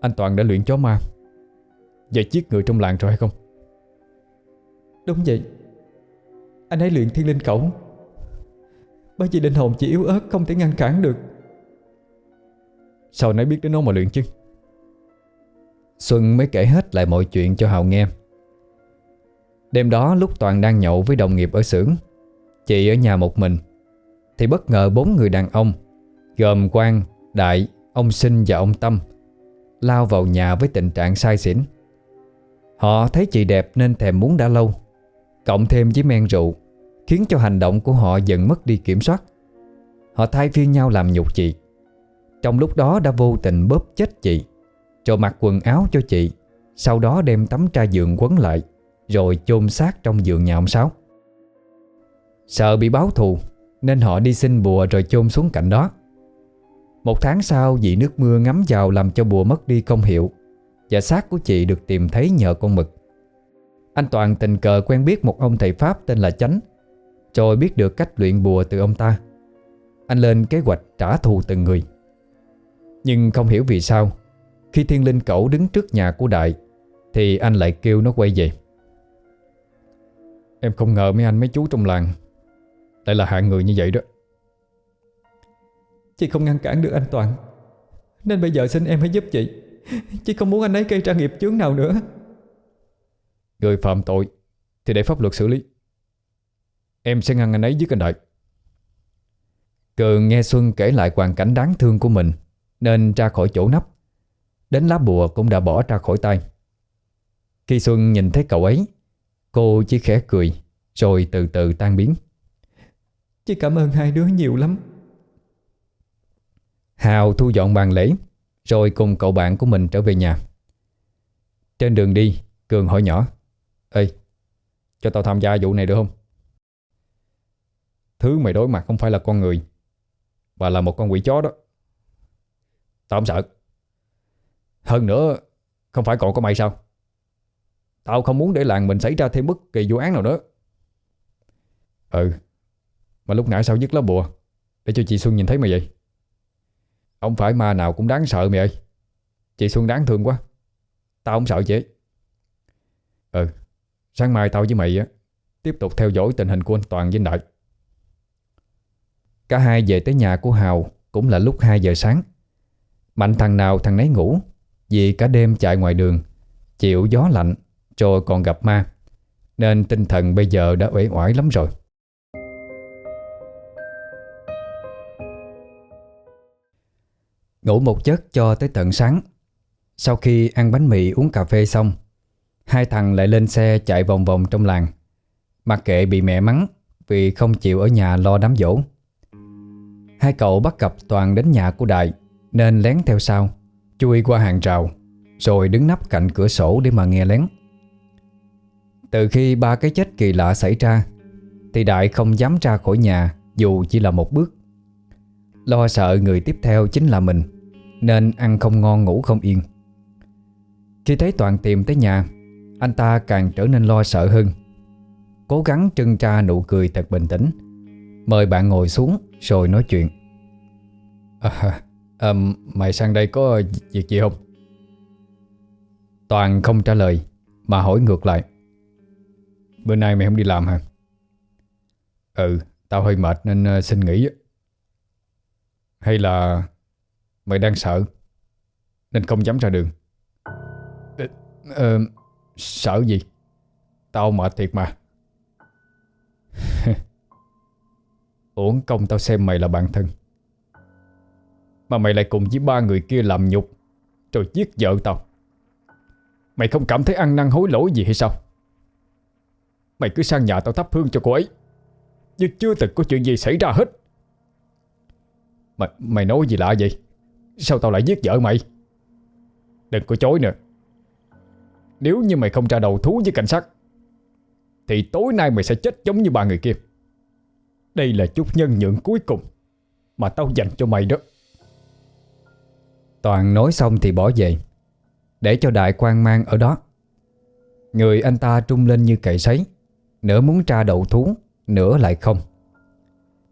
anh Toàn đã luyện chó ma? Và giết người trong làng rồi hay không? Đúng vậy. Anh ấy luyện thiên linh cẩu bởi vì linh hồn chỉ yếu ớt Không thể ngăn cản được. Sao nãy biết đến nó mà luyện chứ? Xuân mới kể hết lại mọi chuyện cho Hào nghe. Đêm đó lúc Toàn đang nhậu với đồng nghiệp ở xưởng Chị ở nhà một mình Thì bất ngờ bốn người đàn ông Gồm Quang, Đại, ông Sinh và ông Tâm Lao vào nhà với tình trạng say xỉn. Họ thấy chị đẹp nên thèm muốn đã lâu Cộng thêm với men rượu. Khiến cho hành động của họ dần mất đi kiểm soát. Họ thay phiên nhau làm nhục chị. Trong lúc đó đã vô tình bóp chết chị, Rồi mặc quần áo cho chị, Sau đó đem tấm tra giường quấn lại, Rồi chôn xác trong giường nhà ông Sáu. Sợ bị báo thù, Nên họ đi xin bùa rồi chôn xuống cạnh đó. Một tháng sau vì nước mưa ngắm vào Làm cho bùa mất đi công hiệu, Và xác của chị được tìm thấy nhờ con mực. Anh Toàn tình cờ quen biết một ông thầy Pháp tên là Chánh. Rồi biết được cách luyện bùa từ ông ta. Anh lên kế hoạch trả thù từng người. Nhưng không hiểu vì sao, Khi thiên linh cẩu đứng trước nhà của Đại, Thì anh lại kêu nó quay về. Em không ngờ mấy anh mấy chú trong làng Lại là hạng người như vậy đó. Chị không ngăn cản được anh Toàn, Nên bây giờ xin em hãy giúp chị. Chị không muốn anh ấy gây ra nghiệp chướng nào nữa. Người phạm tội Thì để pháp luật xử lý. Em sẽ ngăn anh ấy giết anh Đại Cường nghe Xuân kể lại hoàn cảnh đáng thương của mình, Nên ra khỏi chỗ nấp. Đến lá bùa cũng đã bỏ ra khỏi tay. Khi Xuân nhìn thấy cậu ấy, Cô chỉ khẽ cười, Rồi từ từ tan biến. Chị cảm ơn hai đứa nhiều lắm. Hào thu dọn bàn lễ, Rồi cùng cậu bạn của mình trở về nhà. Trên đường đi, Cường hỏi nhỏ, Ê, Cho tao tham gia vụ này được không? Thứ mày đối mặt không phải là con người, Mà là một con quỷ chó đó. Tao không sợ. Hơn nữa, Không phải còn có mày sao? Tao không muốn để làng mình xảy ra thêm bất kỳ vụ án nào nữa. Ừ Mà lúc nãy sao dứt lá bùa? Để cho chị Xuân nhìn thấy mày vậy. Không phải ma nào cũng đáng sợ mày ơi. Chị Xuân đáng thương quá. Tao không sợ chị. Ừ Sáng mai tao với mày á, Tiếp tục theo dõi tình hình của anh Toàn với anh Đại. Cả hai về tới nhà của Hào, Cũng là lúc 2 giờ sáng. Mạnh thằng nào thằng nấy ngủ, Vì cả đêm chạy ngoài đường, Chịu gió lạnh, Rồi còn gặp ma. Nên tinh thần bây giờ đã uể oải lắm rồi. Ngủ một giấc cho tới tận sáng. Sau khi ăn bánh mì uống cà phê xong, Hai thằng lại lên xe chạy vòng vòng trong làng. Mặc kệ bị mẹ mắng Vì không chịu ở nhà lo đám dỗ Hai cậu bắt gặp Toàn đến nhà của Đại, Nên lén theo sau, Chui qua hàng rào, Rồi đứng nấp cạnh cửa sổ để mà nghe lén. Từ khi ba cái chết kỳ lạ xảy ra, Thì Đại không dám ra khỏi nhà Dù chỉ là một bước. Lo sợ người tiếp theo chính là mình, Nên ăn không ngon ngủ không yên. Khi thấy Toàn tìm tới nhà, Anh ta càng trở nên lo sợ hơn. Cố gắng trưng ra nụ cười thật bình tĩnh, Mời bạn ngồi xuống rồi nói chuyện à, à, Mày sang đây có việc gì không? Toàn không trả lời Mà hỏi ngược lại Bữa nay mày không đi làm hả? Ừ, tao hơi mệt nên ờ, xin nghỉ Hay là Mày đang sợ Nên không dám ra đường uh, uh, Sợ gì? Tao mệt thiệt mà Uổng công tao xem mày là bạn thân. Mà mày lại cùng với ba người kia làm nhục Rồi giết vợ tao. Mày không cảm thấy ăn năn hối lỗi gì hay sao? Mày cứ sang nhà tao thắp hương cho cô ấy. Nhưng chưa từng có chuyện gì xảy ra hết. Mày, mày nói gì lạ vậy? Sao tao lại giết vợ mày? Đừng có chối nữa. Nếu như mày không ra đầu thú với cảnh sát Thì tối nay mày sẽ chết giống như ba người kia đây là chút nhân nhượng cuối cùng Mà tao dành cho mày đó. Toàn nói xong thì bỏ về, Để cho đại quan mang ở đó. Người anh ta trung lên như cậy sấy, Nửa muốn tra đầu thú, Nửa lại không.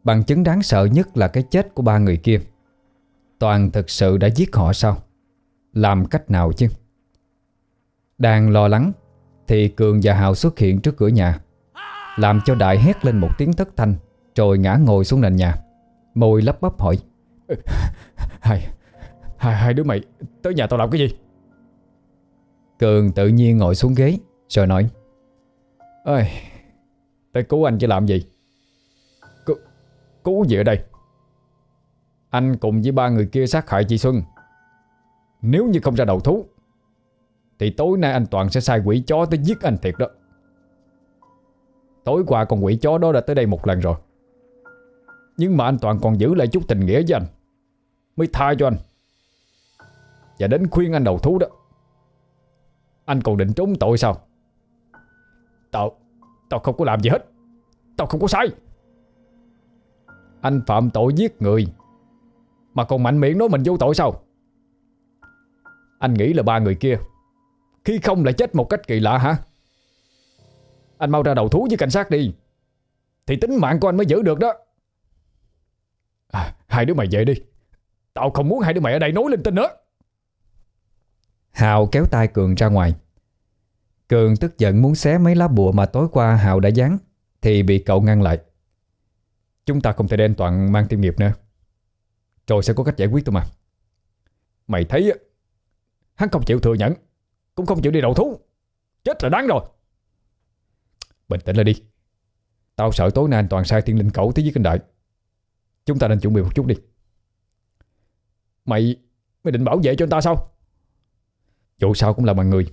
Bằng chứng đáng sợ nhất là cái chết của ba người kia. Toàn thực sự đã giết họ sao? Làm cách nào chứ? Đang lo lắng Thì Cường và Hào xuất hiện trước cửa nhà, Làm cho Đại hét lên một tiếng thất thanh. Rồi ngã ngồi xuống nền nhà. Môi lắp bắp hỏi. Hai Hai, hai đứa mày Tới nhà tao làm cái gì? Cường tự nhiên ngồi xuống ghế Rồi nói. Ơi Tới cứu anh chứ làm gì? Cứu, cứu gì ở đây? Anh cùng với ba người kia sát hại chị Xuân. Nếu như không ra đầu thú Thì tối nay anh Toàn sẽ sai quỷ chó tới giết anh thiệt đó. Tối qua con quỷ chó đó đã tới đây một lần rồi nhưng mà anh Toàn còn giữ lại chút tình nghĩa với anh. Mới tha cho anh. Và đến khuyên anh đầu thú đó. Anh còn định trốn tội sao? Tao Tao không có làm gì hết. Tao không có sai. Anh phạm tội giết người. Mà còn mạnh miệng nói mình vô tội sao? Anh nghĩ là ba người kia. Khi không lại chết một cách kỳ lạ hả? Anh mau ra đầu thú với cảnh sát đi. Thì tính mạng của anh mới giữ được đó à, Hai đứa mày về đi. Tao không muốn hai đứa mày ở đây nói linh tinh nữa. Hào kéo tay Cường ra ngoài. Cường tức giận muốn xé mấy lá bùa mà tối qua Hào đã dán Thì bị cậu ngăn lại. Chúng ta không thể đem Toàn mang tiêm nghiệp nữa. Rồi sẽ có cách giải quyết thôi mà. Mày thấy Hắn không chịu thừa nhận Cũng không chịu đi đầu thú. Chết là đáng rồi. Bình tĩnh lại đi. Tao sợ tối nay anh Toàn sai thiên linh cẩu tới với kinh đại. Chúng ta nên chuẩn bị một chút đi. Mày Mày định bảo vệ cho anh ta sao? Dù sao cũng là bằng người.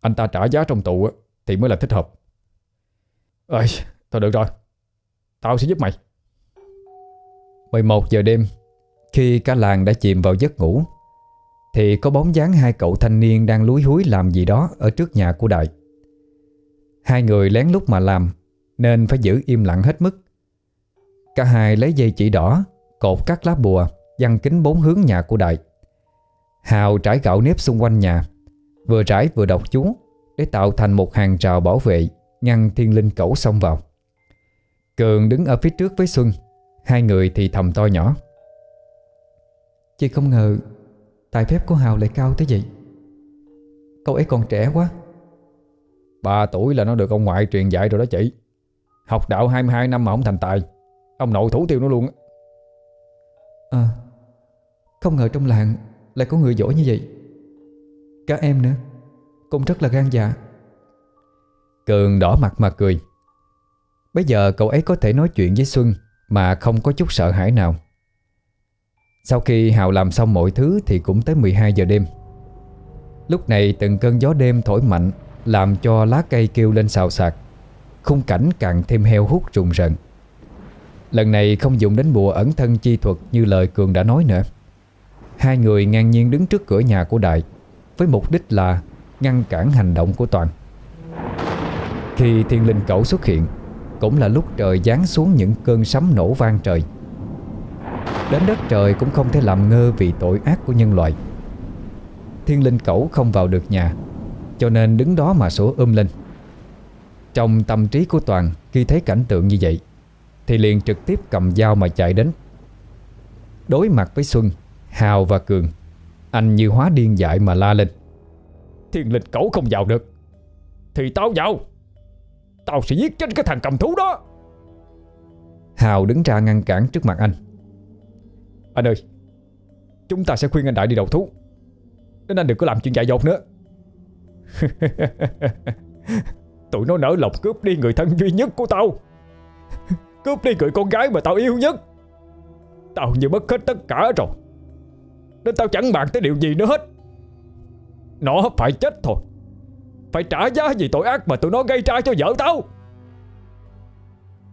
Anh ta trả giá trong tù Thì mới là thích hợp. Ơi thôi được rồi. Tao sẽ giúp mày. 11 giờ đêm, Khi cả làng đã chìm vào giấc ngủ, Thì có bóng dáng hai cậu thanh niên Đang lúi húi làm gì đó Ở trước nhà của Đại. Hai người lén lút mà làm, Nên phải giữ im lặng hết mức. Cả hai lấy dây chỉ đỏ Cột các lá bùa Dăng kính bốn hướng nhà của Đại Hào trải gạo nếp xung quanh nhà Vừa trải vừa đọc chú Để tạo thành một hàng rào bảo vệ Ngăn thiên linh cẩu xông vào. Cường đứng ở phía trước với Xuân Hai người thì thầm to nhỏ. Chị không ngờ Tài phép của Hào lại cao tới vậy. Cậu ấy còn trẻ quá. Ba tuổi là nó được ông ngoại truyền dạy rồi đó chị. Học đạo 22 năm mà không thành tài Ông nội thủ tiêu nó luôn À Không ngờ trong làng Lại có người giỏi như vậy. Cả em nữa Cũng rất là gan dạ. Cường đỏ mặt mà cười. Bây giờ cậu ấy có thể nói chuyện với Xuân Mà không có chút sợ hãi nào. Sau khi Hào làm xong mọi thứ Thì cũng tới 12 giờ đêm. Lúc này từng cơn gió đêm thổi mạnh Làm cho lá cây kêu lên xào xạc. Khung cảnh càng thêm heo hút rùng rợn Lần này không dùng đến bùa ẩn thân chi thuật Như lời Cường đã nói nữa. Hai người ngang nhiên đứng trước cửa nhà của Đại, Với mục đích là Ngăn cản hành động của Toàn. Khi thiên linh cẩu xuất hiện, Cũng là lúc trời giáng xuống những cơn sấm nổ vang trời. Đến đất trời cũng không thể làm ngơ Vì tội ác của nhân loại. Thiên linh cẩu không vào được nhà, Cho nên đứng đó mà sủa um lên. Trong tâm trí của Toàn, Khi thấy cảnh tượng như vậy thì liền trực tiếp cầm dao mà chạy đến. Đối mặt với Xuân, Hào và Cường, Anh như hóa điên dại mà la lên. Thiên linh cẩu không vào được. Thì tao vào. Tao sẽ giết chết cái thằng cầm thú đó. Hào đứng ra ngăn cản trước mặt anh. Anh ơi, Chúng ta sẽ khuyên anh Đại đi đầu thú. Nên anh đừng có làm chuyện dại dột nữa. Tụi nó nở lòng cướp đi người thân duy nhất của tao. Cướp đi người con gái mà tao yêu nhất. Tao như mất hết tất cả rồi. Nên tao chẳng bàn tới điều gì nữa hết. Nó phải chết thôi. Phải trả giá vì tội ác mà tụi nó gây ra cho vợ tao.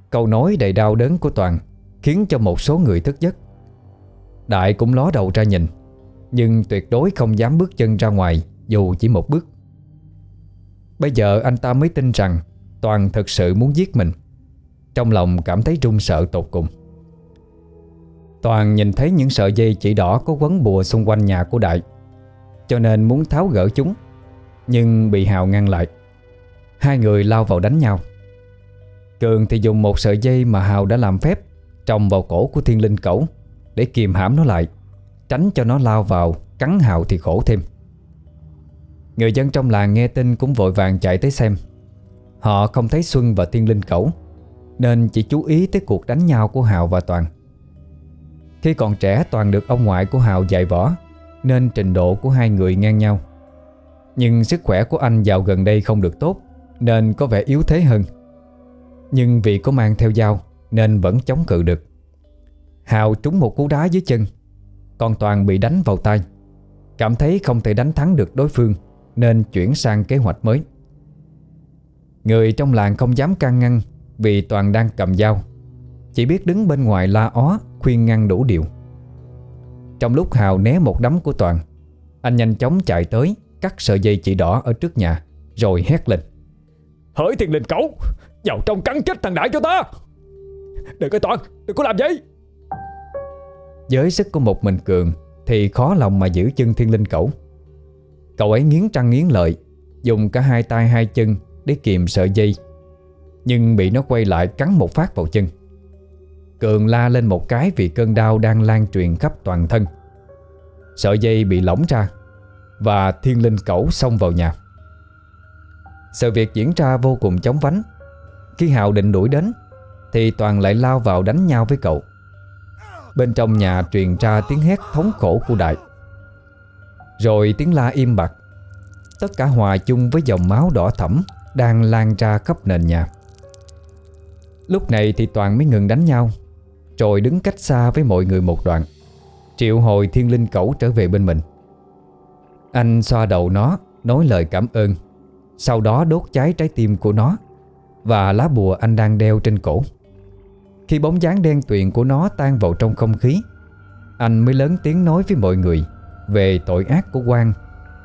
Câu nói đầy đau đớn của Toàn Khiến cho một số người thức giấc. Đại cũng ló đầu ra nhìn, Nhưng tuyệt đối không dám bước chân ra ngoài Dù chỉ một bước. Bây giờ anh ta mới tin rằng Toàn thực sự muốn giết mình. Trong lòng cảm thấy run sợ tột cùng. Toàn nhìn thấy những sợi dây chỉ đỏ Có quấn bùa xung quanh nhà của Đại, Cho nên muốn tháo gỡ chúng, Nhưng bị Hào ngăn lại. Hai người lao vào đánh nhau. Cường thì dùng một sợi dây mà Hào đã làm phép Trồng vào cổ của thiên linh cẩu Để kìm hãm nó lại, Tránh cho nó lao vào, Cắn hào thì khổ thêm. Người dân trong làng nghe tin cũng vội vàng chạy tới xem. Họ không thấy Xuân và Thiên Linh Cẩu. Nên chỉ chú ý tới cuộc đánh nhau của Hào và Toàn. Khi còn trẻ, Toàn được ông ngoại của Hào dạy võ, Nên trình độ của hai người ngang nhau. Nhưng sức khỏe của anh dạo gần đây không được tốt, Nên có vẻ yếu thế hơn. Nhưng vì có mang theo dao, Nên vẫn chống cự được. Hào trúng một cú đá dưới chân, Còn Toàn bị đánh vào tay. Cảm thấy không thể đánh thắng được đối phương, Nên chuyển sang kế hoạch mới. Người trong làng không dám can ngăn vì Toàn đang cầm dao. Chỉ biết đứng bên ngoài la ó Khuyên ngăn đủ điều. Trong lúc Hào né một đấm của Toàn Anh nhanh chóng chạy tới Cắt sợi dây chỉ đỏ ở trước nhà Rồi hét lên. Hỡi thiên linh cẩu Vào trong cắn chết thằng đại cho ta. Đừng có Toàn Đừng có làm vậy. Với sức của một mình Cường Thì khó lòng mà giữ chân thiên linh cẩu. Cậu ấy nghiến trăng nghiến lợi Dùng cả hai tay hai chân để kìm sợi dây nhưng bị nó quay lại cắn một phát vào chân. Cường la lên một cái vì cơn đau đang lan truyền khắp toàn thân. Sợi dây bị lỏng ra Và thiên linh cẩu xông vào nhà. Sự việc diễn ra vô cùng chóng vánh. Khi Hào định đuổi đến, Thì Toàn lại lao vào đánh nhau với cậu. Bên trong nhà truyền ra tiếng hét thống khổ của Đại. Rồi tiếng la im bặt. Tất cả hòa chung với dòng máu đỏ thẫm đang lan ra khắp nền nhà. Lúc này thì Toàn mới ngừng đánh nhau. Rồi đứng cách xa với mọi người một đoạn. Triệu hồi thiên linh cẩu trở về bên mình. Anh xoa đầu nó, Nói lời cảm ơn. Sau đó đốt cháy trái tim của nó Và lá bùa anh đang đeo trên cổ. Khi bóng dáng đen tuyền của nó tan vào trong không khí, Anh mới lớn tiếng nói với mọi người Về tội ác của quan,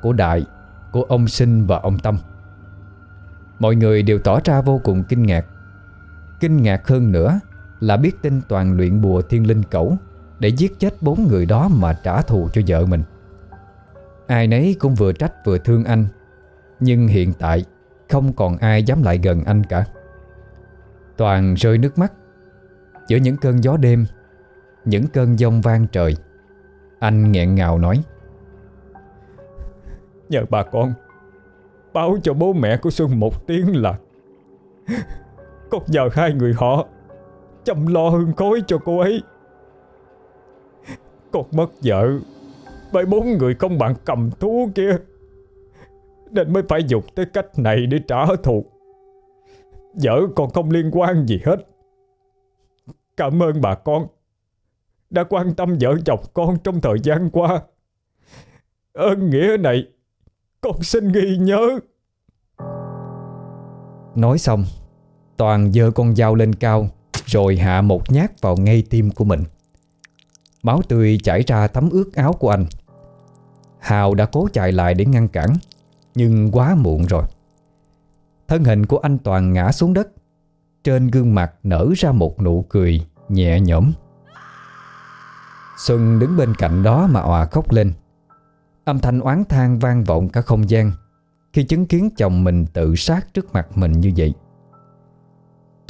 Của Đại, Của ông Sinh và ông Tâm. Mọi người đều tỏ ra vô cùng kinh ngạc. Kinh ngạc hơn nữa Là biết tin toàn luyện bùa thiên linh cẩu Để giết chết bốn người đó mà trả thù cho vợ mình. Ai nấy cũng vừa trách vừa thương anh, Nhưng hiện tại Không còn ai dám lại gần anh cả. Toàn rơi nước mắt. Giữa những cơn gió đêm, Những cơn giông vang trời, Anh nghẹn ngào nói, Nhờ bà con, Báo cho bố mẹ của Xuân một tiếng là con nhờ hai người họ. Chăm lo hương khói cho cô ấy. Con mất vợ. Bởi bốn người công bạn cầm thú kia. Nên mới phải dùng tới cách này để trả thù. Vợ còn không liên quan gì hết. Cảm ơn bà con. Đã quan tâm vợ chồng con trong thời gian qua. Ơn nghĩa này, con xin ghi nhớ. Nói xong Toàn giơ con dao lên cao, Rồi hạ một nhát vào ngay tim của mình. Máu tươi chảy ra thấm ướt áo của anh. Hào đã cố chạy lại để ngăn cản, Nhưng quá muộn rồi. Thân hình của anh Toàn ngã xuống đất. Trên gương mặt nở ra một nụ cười nhẹ nhõm. Xuân đứng bên cạnh đó mà òa khóc lên. Âm thanh oán than vang vọng cả không gian, Khi chứng kiến chồng mình tự sát trước mặt mình như vậy.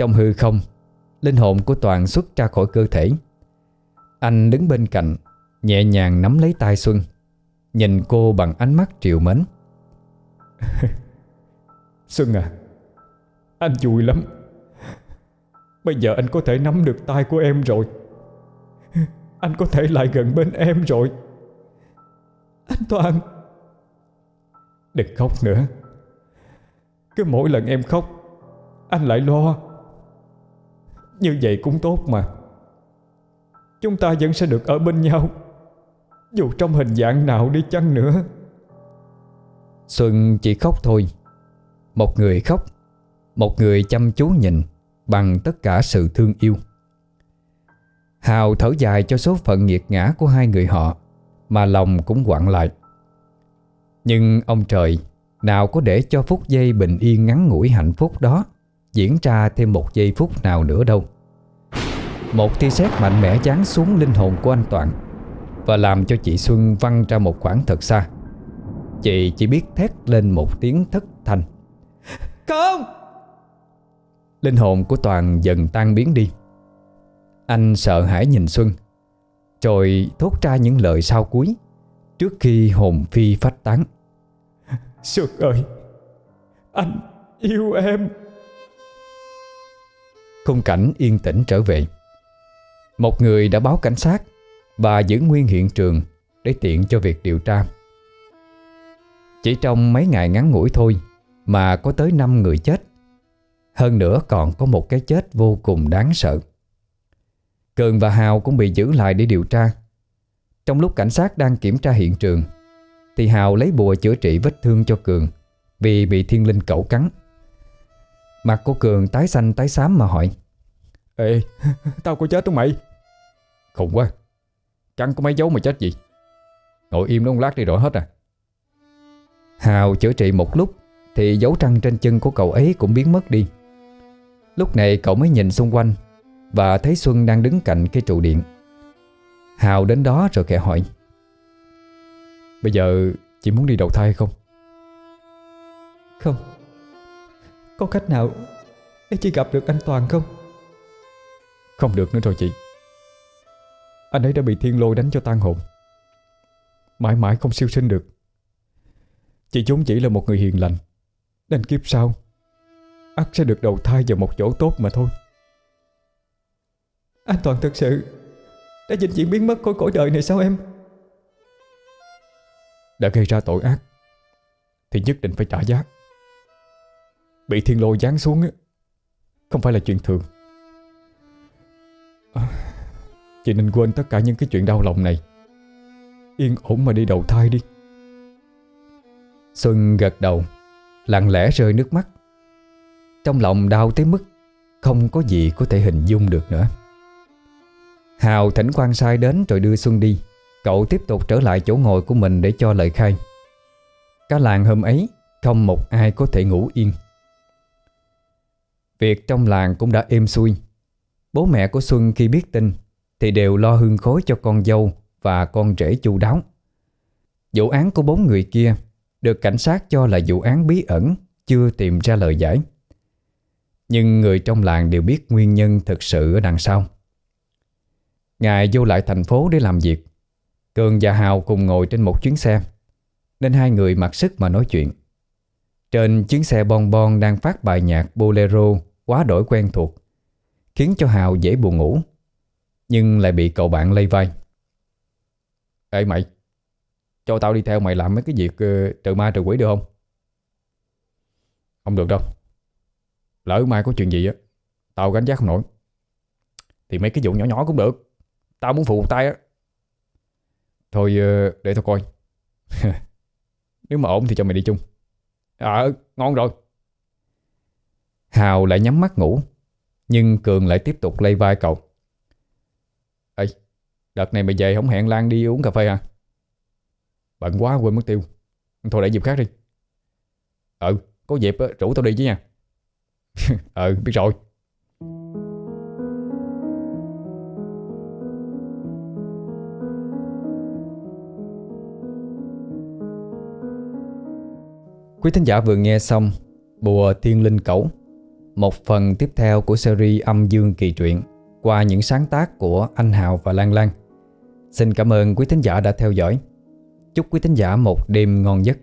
Trong hư không, Linh hồn của Toàn xuất ra khỏi cơ thể. Anh đứng bên cạnh, Nhẹ nhàng nắm lấy tay Xuân, Nhìn cô bằng ánh mắt triệu mến. Xuân à Anh vui lắm. Bây giờ anh có thể nắm được tay của em rồi. Anh có thể lại gần bên em rồi. Anh Toàn. Đừng khóc nữa. Cứ mỗi lần em khóc, Anh lại lo. Như vậy cũng tốt mà. Chúng ta vẫn sẽ được ở bên nhau. Dù trong hình dạng nào đi chăng nữa. Xuân chỉ khóc thôi. Một người khóc, Một người chăm chú nhìn Bằng tất cả sự thương yêu. Hào thở dài cho số phận nghiệt ngã của hai người họ, Mà lòng cũng quặn lại. Nhưng ông trời, Nào có để cho phút giây bình yên ngắn ngủi hạnh phúc đó Diễn ra thêm một giây phút nào nữa đâu. Một tia sét mạnh mẽ giáng xuống linh hồn của anh Toàn Và làm cho chị Xuân văng ra một khoảng thật xa. Chị chỉ biết thét lên một tiếng thất thanh. Không! Linh hồn của Toàn dần tan biến đi. Anh sợ hãi nhìn Xuân Rồi thốt ra những lời sau cuối Trước khi hồn phi phách tán. Xuân ơi Anh yêu em. Khung cảnh yên tĩnh trở về một người đã báo cảnh sát Và giữ nguyên hiện trường Để tiện cho việc điều tra. Chỉ trong mấy ngày ngắn ngủi thôi Mà có tới 5 người chết. Hơn nữa còn có một cái chết vô cùng đáng sợ. Cường và Hào cũng bị giữ lại để điều tra. Trong lúc cảnh sát đang kiểm tra hiện trường, Thì Hào lấy bùa chữa trị vết thương cho Cường Vì bị thiên linh cẩu cắn. Mặt của Cường tái xanh tái xám mà hỏi, Ê, Tao có chết không mày. Khùng quá. Cắn có mấy dấu mà chết gì? Ngồi im nó một lát đi rồi hết à. Hào chữa trị một lúc Thì dấu răng trên chân của cậu ấy cũng biến mất đi. Lúc này cậu mới nhìn xung quanh Và thấy Xuân đang đứng cạnh cái trụ điện. Hào đến đó rồi kẻ hỏi Bây giờ chị muốn đi đầu thai không? Không. Có cách nào Để chị gặp được anh Toàn không? Không được nữa rồi chị anh ấy đã bị thiên lôi đánh cho tan hồn. Mãi mãi không siêu sinh được. Chị vốn chỉ là một người hiền lành. Nên kiếp sau ắt sẽ được đầu thai vào một chỗ tốt mà thôi. Anh Toàn thực sự Đã vĩnh viễn biến mất khỏi cõi đời này sao em? Đã gây ra tội ác Thì nhất định phải trả giá. Bị thiên lôi giáng xuống Không phải là chuyện thường. À, Chị nên quên tất cả những cái chuyện đau lòng này. Yên ổn mà đi đầu thai đi. Xuân gật đầu, Lặng lẽ rơi nước mắt. Trong lòng đau tới mức Không có gì có thể hình dung được nữa. Hào thỉnh quan sai đến rồi đưa Xuân đi. Cậu tiếp tục trở lại chỗ ngồi của mình để cho lời khai. Cả làng hôm ấy Không một ai có thể ngủ yên. Việc trong làng cũng đã êm xuôi. Bố mẹ của Xuân khi biết tin thì đều lo hương khối cho con dâu Và con rể chu đáo. Vụ án của bốn người kia Được cảnh sát cho là vụ án bí ẩn, Chưa tìm ra lời giải. Nhưng người trong làng đều biết Nguyên nhân thực sự ở đằng sau. Ngài vô lại thành phố để làm việc. Cường và Hào cùng ngồi trên một chuyến xe, Nên hai người mặc sức mà nói chuyện. Trên chuyến xe bon bon đang phát bài nhạc bolero quá đổi quen thuộc, Khiến cho Hào dễ buồn ngủ. Nhưng lại bị cậu bạn lây vai. Ê mày Cho tao đi theo mày làm mấy cái việc uh, trừ ma trừ quỷ được không? Không được đâu. Lỡ mai có chuyện gì á Tao gánh giác không nổi. Thì mấy cái vụ nhỏ nhỏ cũng được. Tao muốn phụ một tay á. Thôi uh, để tao coi. Nếu mà ổn thì cho mày đi chung. À ừ, ngon rồi. Hào lại nhắm mắt ngủ Nhưng Cường lại tiếp tục lay vai cậu. Ê, Đợt này mày về không hẹn Lan đi uống cà phê à? Bận quá quên mất tiêu. Thôi để dịp khác đi. Ừ có dịp rủ tao đi chứ nha. Ừ biết rồi. Quý thính giả vừa nghe xong Bùa Thiên Linh Cẩu, Một phần tiếp theo của series âm dương kỳ truyện. Qua những sáng tác của anh Hào và Lan Lan. Xin cảm ơn quý thính giả đã theo dõi. Chúc quý thính giả một đêm ngon giấc.